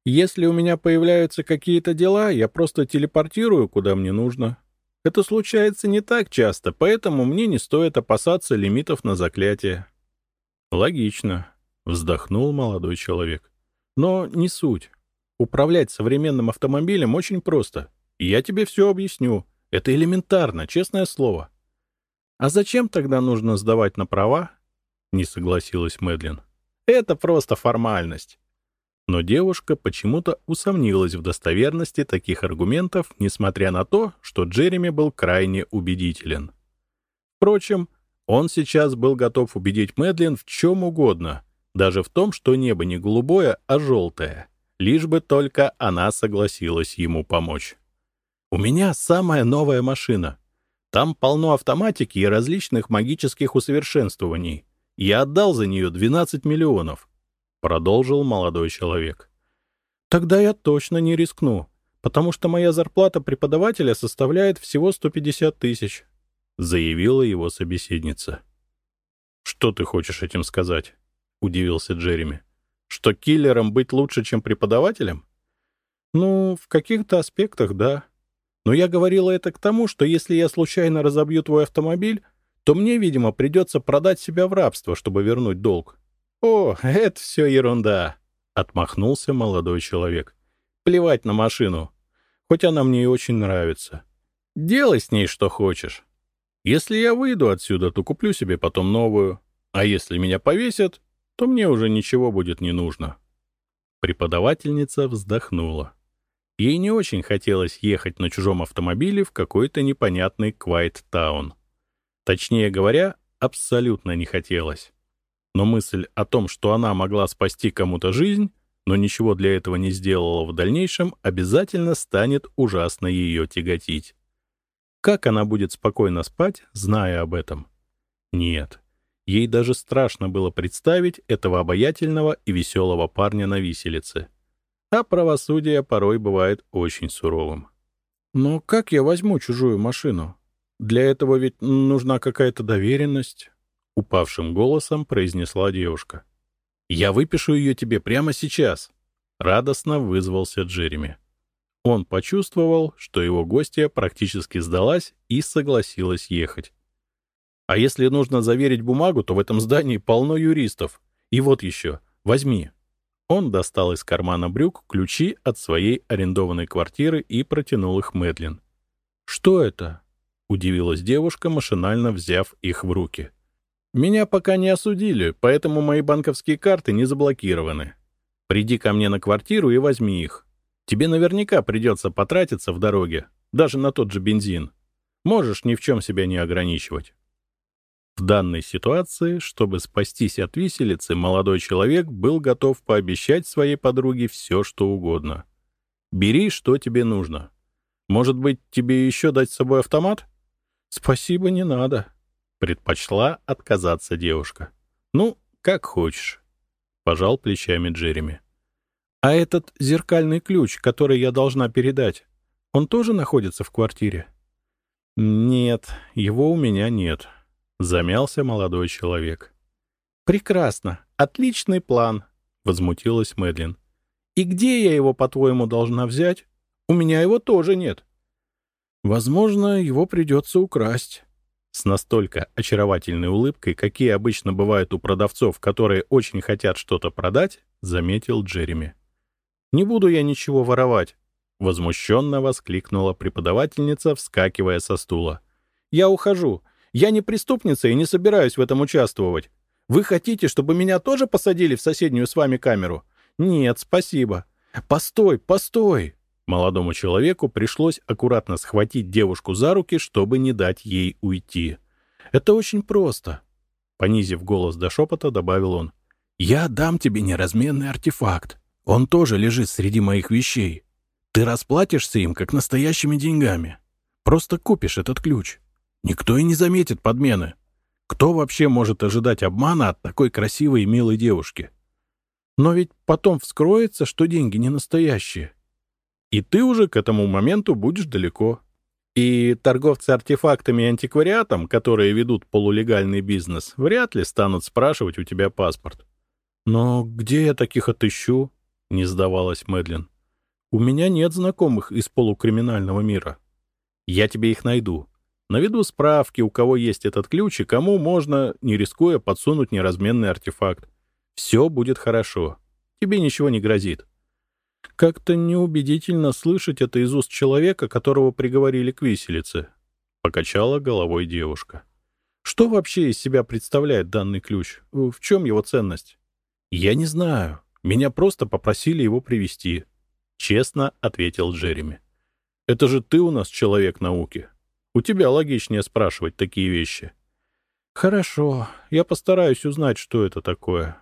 Если у меня появляются какие-то дела, я просто телепортирую, куда мне нужно. Это случается не так часто, поэтому мне не стоит опасаться лимитов на заклятие». «Логично», — вздохнул молодой человек. «Но не суть. Управлять современным автомобилем очень просто. я тебе все объясню. Это элементарно, честное слово. А зачем тогда нужно сдавать на права? Не согласилась Мэдлин. Это просто формальность. Но девушка почему-то усомнилась в достоверности таких аргументов, несмотря на то, что Джереми был крайне убедителен. Впрочем, он сейчас был готов убедить Мэдлин в чем угодно, даже в том, что небо не голубое, а желтое лишь бы только она согласилась ему помочь. «У меня самая новая машина. Там полно автоматики и различных магических усовершенствований. Я отдал за нее 12 миллионов», — продолжил молодой человек. «Тогда я точно не рискну, потому что моя зарплата преподавателя составляет всего 150 тысяч», — заявила его собеседница. «Что ты хочешь этим сказать?» — удивился Джереми. Что киллером быть лучше, чем преподавателем? Ну, в каких-то аспектах, да. Но я говорила это к тому, что если я случайно разобью твой автомобиль, то мне, видимо, придется продать себя в рабство, чтобы вернуть долг. О, это все ерунда, — отмахнулся молодой человек. Плевать на машину. Хоть она мне и очень нравится. Делай с ней что хочешь. Если я выйду отсюда, то куплю себе потом новую. А если меня повесят, то мне уже ничего будет не нужно. Преподавательница вздохнула. Ей не очень хотелось ехать на чужом автомобиле в какой-то непонятный Квайт-таун. Точнее говоря, абсолютно не хотелось. Но мысль о том, что она могла спасти кому-то жизнь, но ничего для этого не сделала в дальнейшем, обязательно станет ужасно ее тяготить. Как она будет спокойно спать, зная об этом? Нет, Ей даже страшно было представить этого обаятельного и веселого парня на виселице. А правосудие порой бывает очень суровым. «Но как я возьму чужую машину? Для этого ведь нужна какая-то доверенность», — упавшим голосом произнесла девушка. «Я выпишу ее тебе прямо сейчас», — радостно вызвался Джереми. Он почувствовал, что его гостья практически сдалась и согласилась ехать. А если нужно заверить бумагу, то в этом здании полно юристов. И вот еще, возьми». Он достал из кармана брюк ключи от своей арендованной квартиры и протянул их Мэдлин. «Что это?» — удивилась девушка, машинально взяв их в руки. «Меня пока не осудили, поэтому мои банковские карты не заблокированы. Приди ко мне на квартиру и возьми их. Тебе наверняка придется потратиться в дороге, даже на тот же бензин. Можешь ни в чем себя не ограничивать». В данной ситуации, чтобы спастись от виселицы, молодой человек был готов пообещать своей подруге все, что угодно. «Бери, что тебе нужно. Может быть, тебе еще дать с собой автомат?» «Спасибо, не надо», — предпочла отказаться девушка. «Ну, как хочешь». пожал плечами Джереми. А этот зеркальный ключ, который я должна передать, он тоже находится в квартире? Нет, его у меня нет, замялся молодой человек. Прекрасно, отличный план, возмутилась Мэдлин. И где я его, по-твоему, должна взять? У меня его тоже нет. Возможно, его придется украсть. С настолько очаровательной улыбкой, какие обычно бывают у продавцов, которые очень хотят что-то продать, заметил Джереми. «Не буду я ничего воровать», — возмущенно воскликнула преподавательница, вскакивая со стула. «Я ухожу. Я не преступница и не собираюсь в этом участвовать. Вы хотите, чтобы меня тоже посадили в соседнюю с вами камеру? Нет, спасибо. Постой, постой!» Молодому человеку пришлось аккуратно схватить девушку за руки, чтобы не дать ей уйти. «Это очень просто», — понизив голос до шепота, добавил он. «Я дам тебе неразменный артефакт. Он тоже лежит среди моих вещей. Ты расплатишься им, как настоящими деньгами. Просто купишь этот ключ. Никто и не заметит подмены. Кто вообще может ожидать обмана от такой красивой и милой девушки? Но ведь потом вскроется, что деньги не настоящие. И ты уже к этому моменту будешь далеко. И торговцы артефактами и антиквариатом, которые ведут полулегальный бизнес, вряд ли станут спрашивать у тебя паспорт. Но где я таких отыщу? — не сдавалась Мэдлин. «У меня нет знакомых из полукриминального мира. Я тебе их найду. Наведу справки, у кого есть этот ключ и кому можно, не рискуя, подсунуть неразменный артефакт. Все будет хорошо. Тебе ничего не грозит». «Как-то неубедительно слышать это из уст человека, которого приговорили к виселице», — покачала головой девушка. «Что вообще из себя представляет данный ключ? В чем его ценность?» «Я не знаю», меня просто попросили его привести. Честно ответил Джереми. Это же ты у нас человек науки. У тебя логичнее спрашивать такие вещи. Хорошо, я постараюсь узнать, что это такое.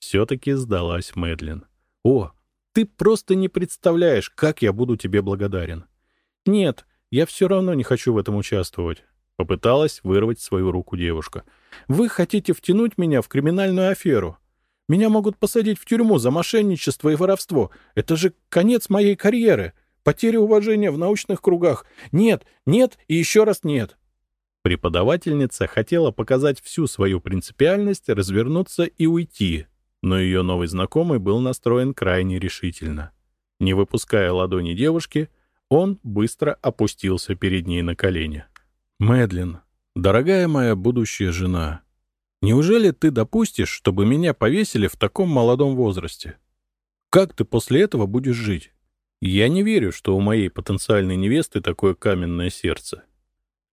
Все-таки сдалась Мэдлин. О, ты просто не представляешь, как я буду тебе благодарен. Нет, я все равно не хочу в этом участвовать. Попыталась вырвать свою руку девушка. Вы хотите втянуть меня в криминальную аферу. Меня могут посадить в тюрьму за мошенничество и воровство. Это же конец моей карьеры. Потеря уважения в научных кругах. Нет, нет и еще раз нет». Преподавательница хотела показать всю свою принципиальность, развернуться и уйти, но ее новый знакомый был настроен крайне решительно. Не выпуская ладони девушки, он быстро опустился перед ней на колени. «Мэдлин, дорогая моя будущая жена, Неужели ты допустишь, чтобы меня повесили в таком молодом возрасте? Как ты после этого будешь жить? Я не верю, что у моей потенциальной невесты такое каменное сердце.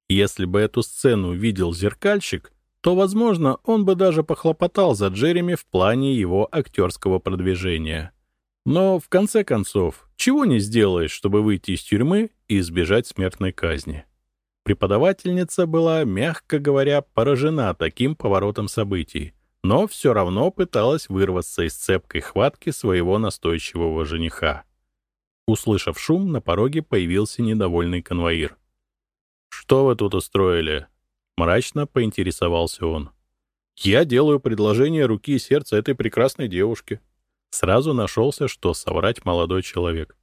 Если бы эту сцену видел зеркальщик, то, возможно, он бы даже похлопотал за Джереми в плане его актерского продвижения. Но, в конце концов, чего не сделаешь, чтобы выйти из тюрьмы и избежать смертной казни? Преподавательница была, мягко говоря, поражена таким поворотом событий, но все равно пыталась вырваться из цепкой хватки своего настойчивого жениха. Услышав шум, на пороге появился недовольный конвоир. «Что вы тут устроили?» — мрачно поинтересовался он. «Я делаю предложение руки и сердца этой прекрасной девушке». Сразу нашелся, что соврать молодой человек.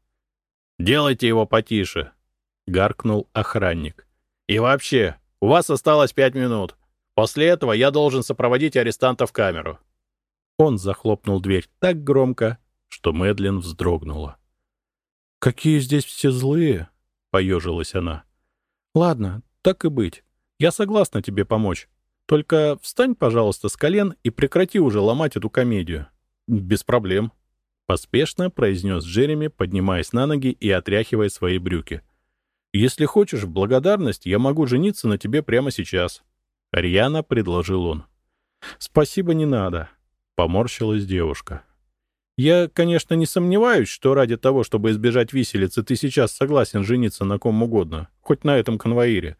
«Делайте его потише!» — гаркнул охранник. И вообще, у вас осталось пять минут. После этого я должен сопроводить арестанта в камеру». Он захлопнул дверь так громко, что Мэдлин вздрогнула. «Какие здесь все злые!» — поежилась она. «Ладно, так и быть. Я согласна тебе помочь. Только встань, пожалуйста, с колен и прекрати уже ломать эту комедию». «Без проблем», — поспешно произнес Джереми, поднимаясь на ноги и отряхивая свои брюки. «Если хочешь, в благодарность я могу жениться на тебе прямо сейчас», — Рьяно предложил он. «Спасибо, не надо», — поморщилась девушка. «Я, конечно, не сомневаюсь, что ради того, чтобы избежать виселицы, ты сейчас согласен жениться на ком угодно, хоть на этом конвоире.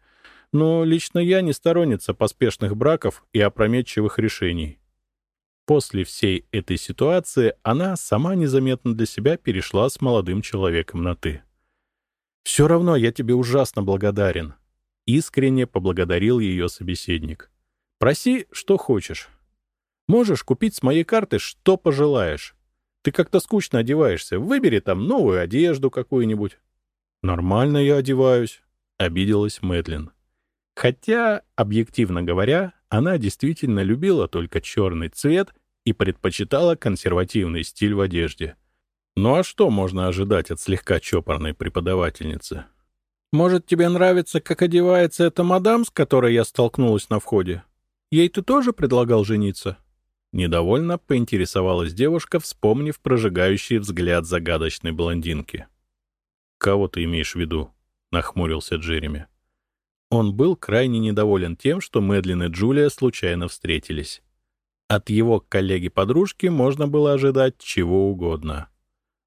Но лично я не сторонница поспешных браков и опрометчивых решений». После всей этой ситуации она сама незаметно для себя перешла с молодым человеком на «ты». «Все равно я тебе ужасно благодарен», — искренне поблагодарил ее собеседник. «Проси, что хочешь». Можешь купить с моей карты что пожелаешь. Ты как-то скучно одеваешься. Выбери там новую одежду какую-нибудь». «Нормально я одеваюсь», — обиделась Мэдлин. Хотя, объективно говоря, она действительно любила только черный цвет и предпочитала консервативный стиль в одежде. Ну а что можно ожидать от слегка чопорной преподавательницы? «Может, тебе нравится, как одевается эта мадам, с которой я столкнулась на входе? Ей ты тоже предлагал жениться?» Недовольно поинтересовалась девушка, вспомнив прожигающий взгляд загадочной блондинки. «Кого ты имеешь в виду?» — нахмурился Джереми. Он был крайне недоволен тем, что Мэдлин и Джулия случайно встретились. От его коллеги-подружки можно было ожидать чего угодно.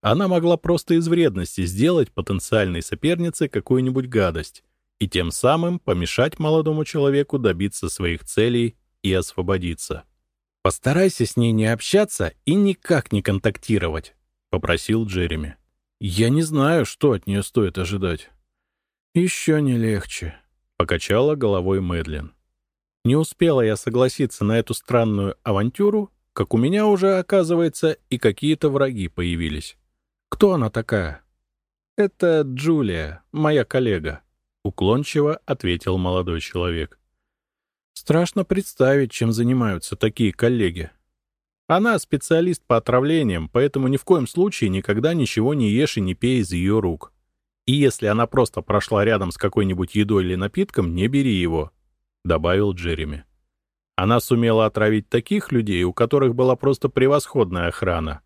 Она могла просто из вредности сделать потенциальной сопернице какую-нибудь гадость и тем самым помешать молодому человеку добиться своих целей и освободиться. «Постарайся с ней не общаться и никак не контактировать», — попросил Джереми. «Я не знаю, что от нее стоит ожидать». «Еще не легче», — покачала головой Мэдлин. Не успела я согласиться на эту странную авантюру, как у меня уже, оказывается, и какие-то враги появились. Кто она такая? Это Джулия, моя коллега, уклончиво ответил молодой человек. Страшно представить, чем занимаются такие коллеги. Она специалист по отравлениям, поэтому ни в коем случае никогда ничего не ешь и не пей из ее рук. И если она просто прошла рядом с какой-нибудь едой или напитком, не бери его», — добавил Джереми. Она сумела отравить таких людей, у которых была просто превосходная охрана,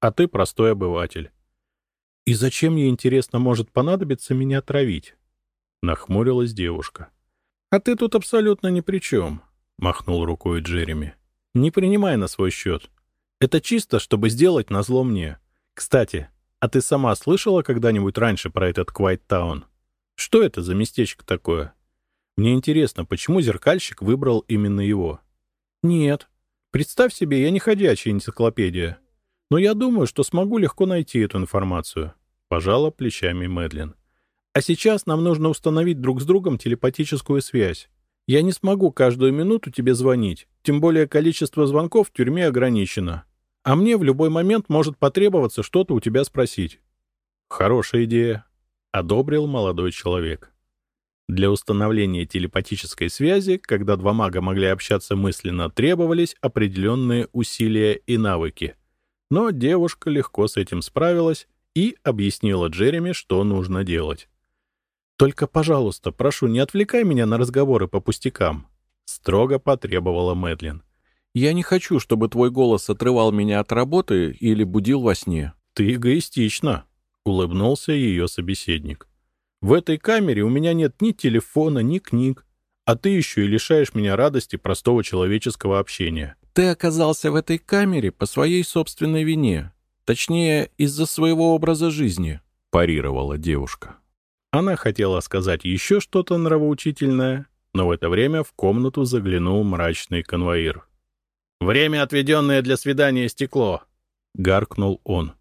а ты простой обыватель. «И зачем ей, интересно, может понадобиться меня отравить?» — нахмурилась девушка. «А ты тут абсолютно ни при чем», — махнул рукой Джереми. «Не принимай на свой счет. Это чисто, чтобы сделать назло мне. Кстати, а ты сама слышала когда-нибудь раньше про этот Квайт-таун? Что это за местечко такое? Мне интересно, почему зеркальщик выбрал именно его? Нет. Представь себе, я не ходячая энциклопедия. Но я думаю, что смогу легко найти эту информацию. Пожала плечами Мэдлин. А сейчас нам нужно установить друг с другом телепатическую связь. Я не смогу каждую минуту тебе звонить, тем более количество звонков в тюрьме ограничено. А мне в любой момент может потребоваться что-то у тебя спросить». «Хорошая идея», — одобрил молодой человек. Для установления телепатической связи, когда два мага могли общаться мысленно, требовались определенные усилия и навыки. Но девушка легко с этим справилась и объяснила Джереми, что нужно делать. «Только, пожалуйста, прошу, не отвлекай меня на разговоры по пустякам», — строго потребовала Мэдлин. Я не хочу, чтобы твой голос отрывал меня от работы или будил во сне. Ты эгоистична, — улыбнулся ее собеседник. В этой камере у меня нет ни телефона, ни книг, а ты еще и лишаешь меня радости простого человеческого общения. Ты оказался в этой камере по своей собственной вине, точнее, из-за своего образа жизни, — парировала девушка. Она хотела сказать еще что-то нравоучительное, но в это время в комнату заглянул мрачный конвоир. «Время, отведенное для свидания, стекло!» — гаркнул он.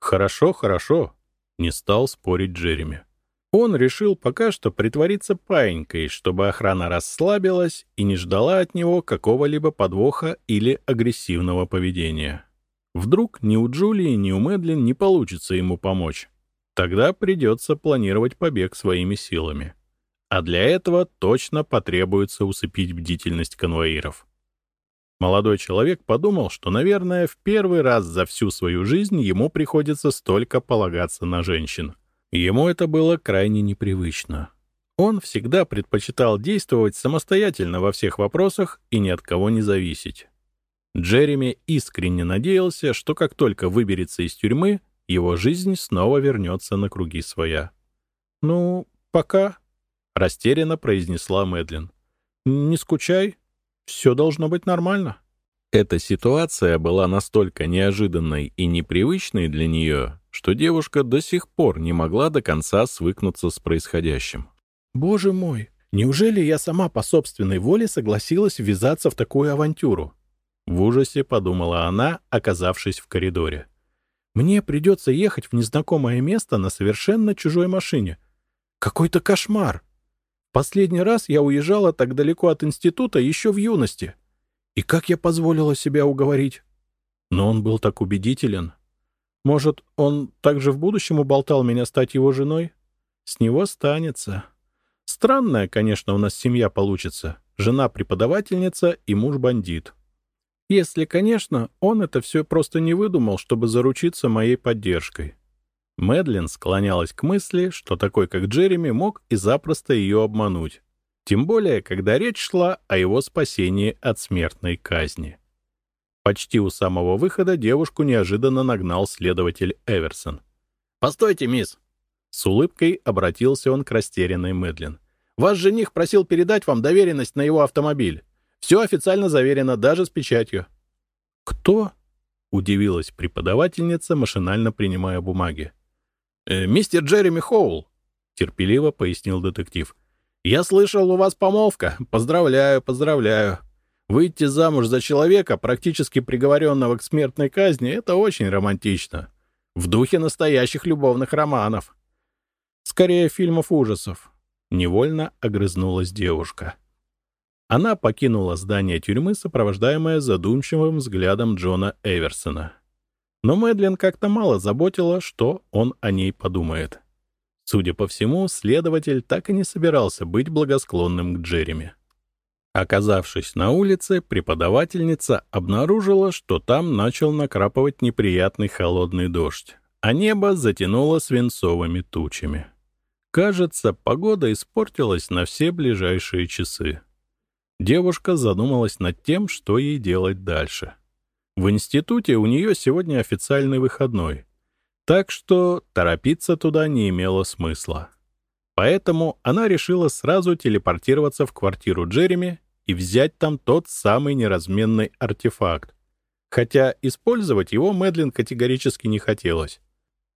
«Хорошо, хорошо», — не стал спорить Джереми. Он решил пока что притвориться паинькой, чтобы охрана расслабилась и не ждала от него какого-либо подвоха или агрессивного поведения. Вдруг ни у Джулии, ни у Мэдлин не получится ему помочь. Тогда придется планировать побег своими силами. А для этого точно потребуется усыпить бдительность конвоиров. Молодой человек подумал, что, наверное, в первый раз за всю свою жизнь ему приходится столько полагаться на женщин. Ему это было крайне непривычно. Он всегда предпочитал действовать самостоятельно во всех вопросах и ни от кого не зависеть. Джереми искренне надеялся, что как только выберется из тюрьмы, его жизнь снова вернется на круги своя. «Ну, пока», — растерянно произнесла Мэдлин. «Не скучай, все должно быть нормально. Эта ситуация была настолько неожиданной и непривычной для нее, что девушка до сих пор не могла до конца свыкнуться с происходящим. «Боже мой, неужели я сама по собственной воле согласилась ввязаться в такую авантюру?» В ужасе подумала она, оказавшись в коридоре. «Мне придется ехать в незнакомое место на совершенно чужой машине. Какой-то кошмар!» Последний раз я уезжала так далеко от института еще в юности. И как я позволила себя уговорить? Но он был так убедителен. Может, он также в будущем уболтал меня стать его женой? С него станется. Странная, конечно, у нас семья получится. Жена преподавательница и муж бандит. Если, конечно, он это все просто не выдумал, чтобы заручиться моей поддержкой. Мэдлин склонялась к мысли, что такой, как Джереми, мог и запросто ее обмануть. Тем более, когда речь шла о его спасении от смертной казни. Почти у самого выхода девушку неожиданно нагнал следователь Эверсон. «Постойте, мисс!» С улыбкой обратился он к растерянной Мэдлин. «Ваш жених просил передать вам доверенность на его автомобиль. Все официально заверено, даже с печатью». «Кто?» — удивилась преподавательница, машинально принимая бумаги. «Э, «Мистер Джереми Хоул», — терпеливо пояснил детектив. «Я слышал, у вас помолвка. Поздравляю, поздравляю. Выйти замуж за человека, практически приговоренного к смертной казни, это очень романтично. В духе настоящих любовных романов. Скорее, фильмов ужасов. Невольно огрызнулась девушка. Она покинула здание тюрьмы, сопровождаемая задумчивым взглядом Джона Эверсона. Но Мэдлин как-то мало заботила, что он о ней подумает. Судя по всему, следователь так и не собирался быть благосклонным к Джереми. Оказавшись на улице, преподавательница обнаружила, что там начал накрапывать неприятный холодный дождь, а небо затянуло свинцовыми тучами. Кажется, погода испортилась на все ближайшие часы. Девушка задумалась над тем, что ей делать дальше. В институте у нее сегодня официальный выходной, так что торопиться туда не имело смысла. Поэтому она решила сразу телепортироваться в квартиру Джереми и взять там тот самый неразменный артефакт. Хотя использовать его Мэдлин категорически не хотелось.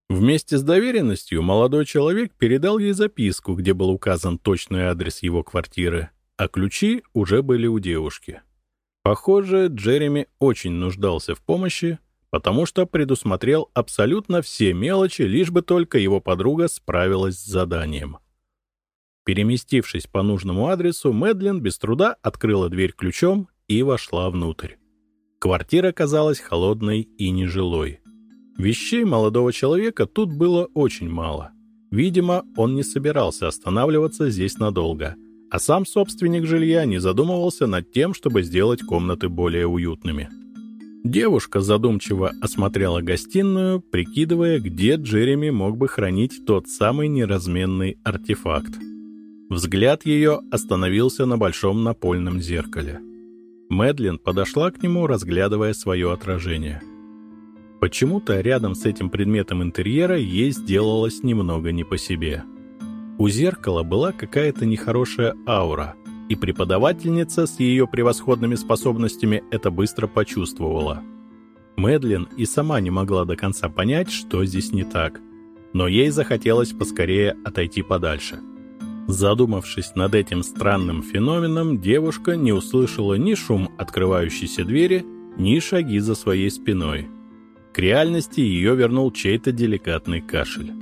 Вместе с доверенностью молодой человек передал ей записку, где был указан точный адрес его квартиры, а ключи уже были у девушки. Похоже, Джереми очень нуждался в помощи, потому что предусмотрел абсолютно все мелочи, лишь бы только его подруга справилась с заданием. Переместившись по нужному адресу, Мэдлин без труда открыла дверь ключом и вошла внутрь. Квартира казалась холодной и нежилой. Вещей молодого человека тут было очень мало. Видимо, он не собирался останавливаться здесь надолго, а сам собственник жилья не задумывался над тем, чтобы сделать комнаты более уютными. Девушка задумчиво осмотрела гостиную, прикидывая, где Джереми мог бы хранить тот самый неразменный артефакт. Взгляд ее остановился на большом напольном зеркале. Мэдлин подошла к нему, разглядывая свое отражение. Почему-то рядом с этим предметом интерьера ей сделалось немного не по себе. У зеркала была какая-то нехорошая аура, и преподавательница с ее превосходными способностями это быстро почувствовала. Мэдлин и сама не могла до конца понять, что здесь не так, но ей захотелось поскорее отойти подальше — Задумавшись над этим странным феноменом, девушка не услышала ни шум открывающейся двери, ни шаги за своей спиной. К реальности ее вернул чей-то деликатный кашель.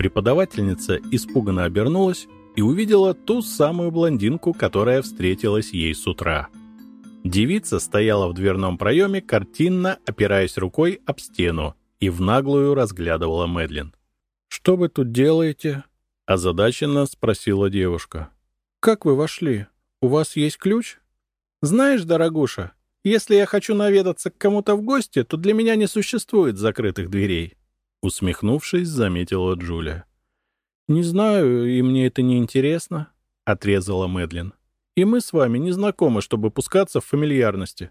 Преподавательница испуганно обернулась и увидела ту самую блондинку, которая встретилась ей с утра. Девица стояла в дверном проеме, картинно опираясь рукой об стену, и в наглую разглядывала Мэдлин. «Что вы тут делаете?» Озадаченно спросила девушка. «Как вы вошли? У вас есть ключ?» «Знаешь, дорогуша, если я хочу наведаться к кому-то в гости, то для меня не существует закрытых дверей», — усмехнувшись, заметила Джулия. «Не знаю, и мне это не интересно», — отрезала Мэдлин. «И мы с вами не знакомы, чтобы пускаться в фамильярности.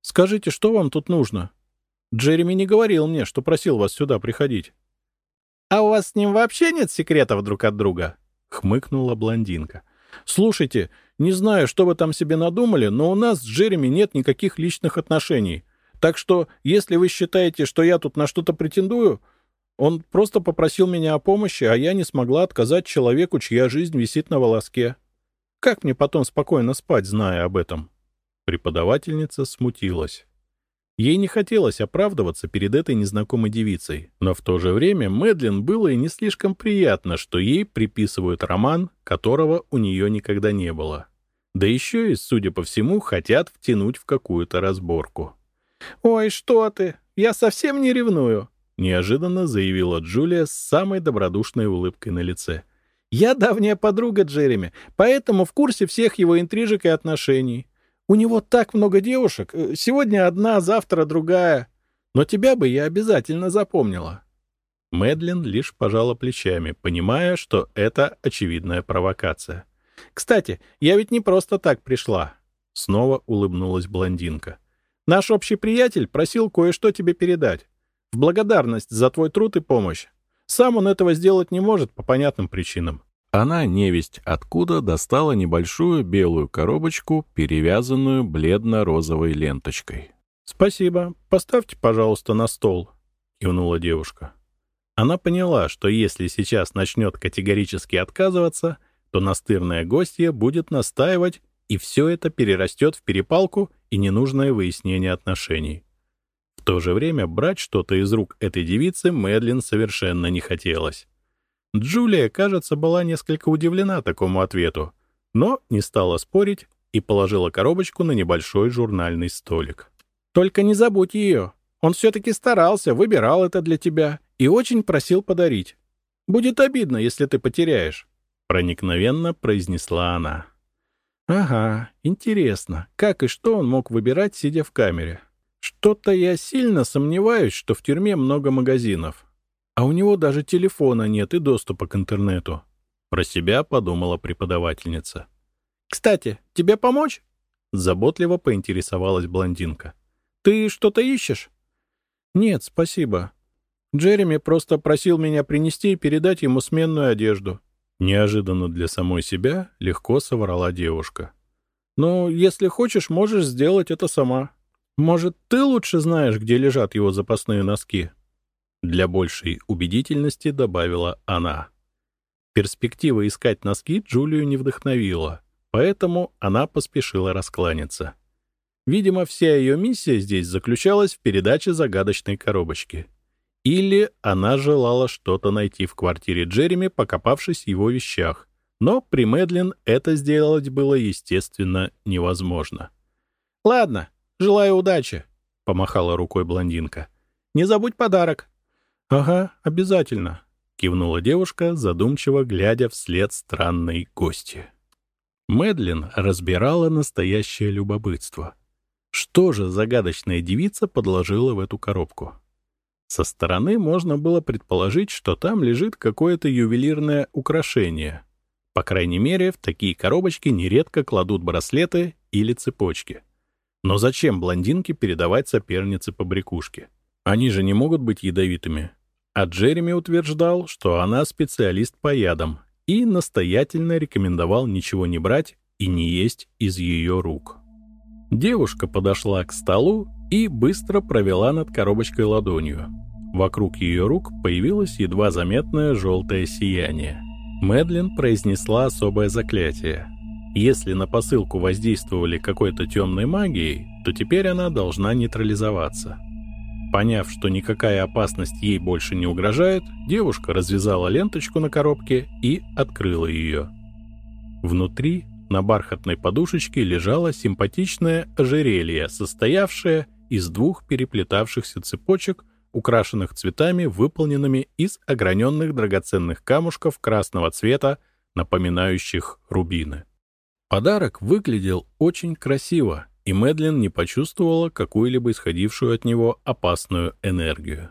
Скажите, что вам тут нужно? Джереми не говорил мне, что просил вас сюда приходить». «А у вас с ним вообще нет секретов друг от друга?» — хмыкнула блондинка. «Слушайте, не знаю, что вы там себе надумали, но у нас с Джереми нет никаких личных отношений. Так что, если вы считаете, что я тут на что-то претендую, он просто попросил меня о помощи, а я не смогла отказать человеку, чья жизнь висит на волоске. Как мне потом спокойно спать, зная об этом?» Преподавательница смутилась. Ей не хотелось оправдываться перед этой незнакомой девицей, но в то же время Мэдлин было и не слишком приятно, что ей приписывают роман, которого у нее никогда не было. Да еще и, судя по всему, хотят втянуть в какую-то разборку.
«Ой, что ты! Я совсем не ревную!»
— неожиданно заявила Джулия с самой добродушной улыбкой на лице.
«Я давняя подруга Джереми, поэтому в курсе всех его интрижек и отношений. У него так много девушек. Э, сегодня одна, завтра другая. Но тебя бы я обязательно запомнила».
Мэдлин лишь пожала плечами, понимая, что это очевидная провокация.
«Кстати, я ведь не просто так пришла», —
снова улыбнулась блондинка.
«Наш общий приятель просил кое-что тебе передать. В благодарность за твой труд и помощь. Сам он этого сделать не может по понятным причинам.
Она, невесть откуда, достала небольшую белую коробочку, перевязанную бледно-розовой ленточкой.
«Спасибо. Поставьте, пожалуйста, на стол», — кивнула девушка.
Она поняла, что если сейчас начнет категорически отказываться, то настырная гостья будет настаивать, и все это перерастет в перепалку и ненужное выяснение отношений. В то же время брать что-то из рук этой девицы Мэдлин совершенно не хотелось. Джулия, кажется, была несколько удивлена такому ответу, но не стала спорить и положила коробочку на небольшой журнальный столик.
«Только не забудь ее. Он все-таки старался, выбирал это для тебя и очень просил подарить. Будет обидно, если ты потеряешь», — проникновенно произнесла она. «Ага, интересно, как и что он мог выбирать, сидя в камере? Что-то я сильно сомневаюсь, что в тюрьме много магазинов. А у него даже телефона нет и доступа к интернету.
Про себя подумала преподавательница.
«Кстати, тебе помочь?» Заботливо поинтересовалась блондинка. «Ты что-то ищешь?» «Нет, спасибо. Джереми просто просил меня принести и передать ему сменную одежду».
Неожиданно для самой себя легко соврала девушка.
«Ну, если хочешь, можешь сделать это сама. Может, ты лучше знаешь, где лежат его запасные носки?»
Для большей убедительности добавила она. Перспектива искать носки Джулию не вдохновила, поэтому она поспешила раскланяться. Видимо, вся ее миссия здесь заключалась в передаче загадочной коробочки. Или она желала что-то найти в квартире Джереми, покопавшись в его вещах, но при Мэдлин это сделать было, естественно, невозможно.
«Ладно, желаю удачи», — помахала рукой блондинка. «Не забудь подарок».
«Ага, обязательно», — кивнула девушка, задумчиво глядя вслед странной гости. Мэдлин разбирала настоящее любопытство. Что же загадочная девица подложила в эту коробку? Со стороны можно было предположить, что там лежит какое-то ювелирное украшение. По крайней мере, в такие коробочки нередко кладут браслеты или цепочки. Но зачем блондинке передавать сопернице по брякушке? Они же не могут быть ядовитыми. А Джереми утверждал, что она специалист по ядам и настоятельно рекомендовал ничего не брать и не есть из ее рук. Девушка подошла к столу и быстро провела над коробочкой ладонью. Вокруг ее рук появилось едва заметное желтое сияние. Мэдлин произнесла особое заклятие. Если на посылку воздействовали какой-то темной магией, то теперь она должна нейтрализоваться. Поняв, что никакая опасность ей больше не угрожает, девушка развязала ленточку на коробке и открыла ее. Внутри на бархатной подушечке лежало симпатичное ожерелье, состоявшее из двух переплетавшихся цепочек, украшенных цветами, выполненными из ограненных драгоценных камушков красного цвета, напоминающих рубины. Подарок выглядел очень красиво, и Мэдлин не почувствовала какую-либо исходившую от него опасную энергию.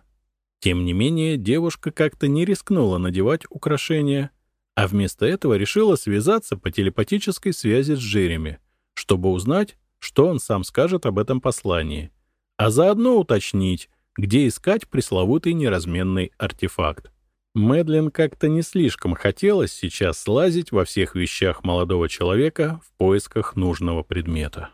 Тем не менее, девушка как-то не рискнула надевать украшения, а вместо этого решила связаться по телепатической связи с Джереми, чтобы узнать, что он сам скажет об этом послании, а заодно уточнить, где искать пресловутый неразменный артефакт. Мэдлин как-то не слишком хотелось сейчас слазить во всех вещах молодого человека в поисках нужного предмета.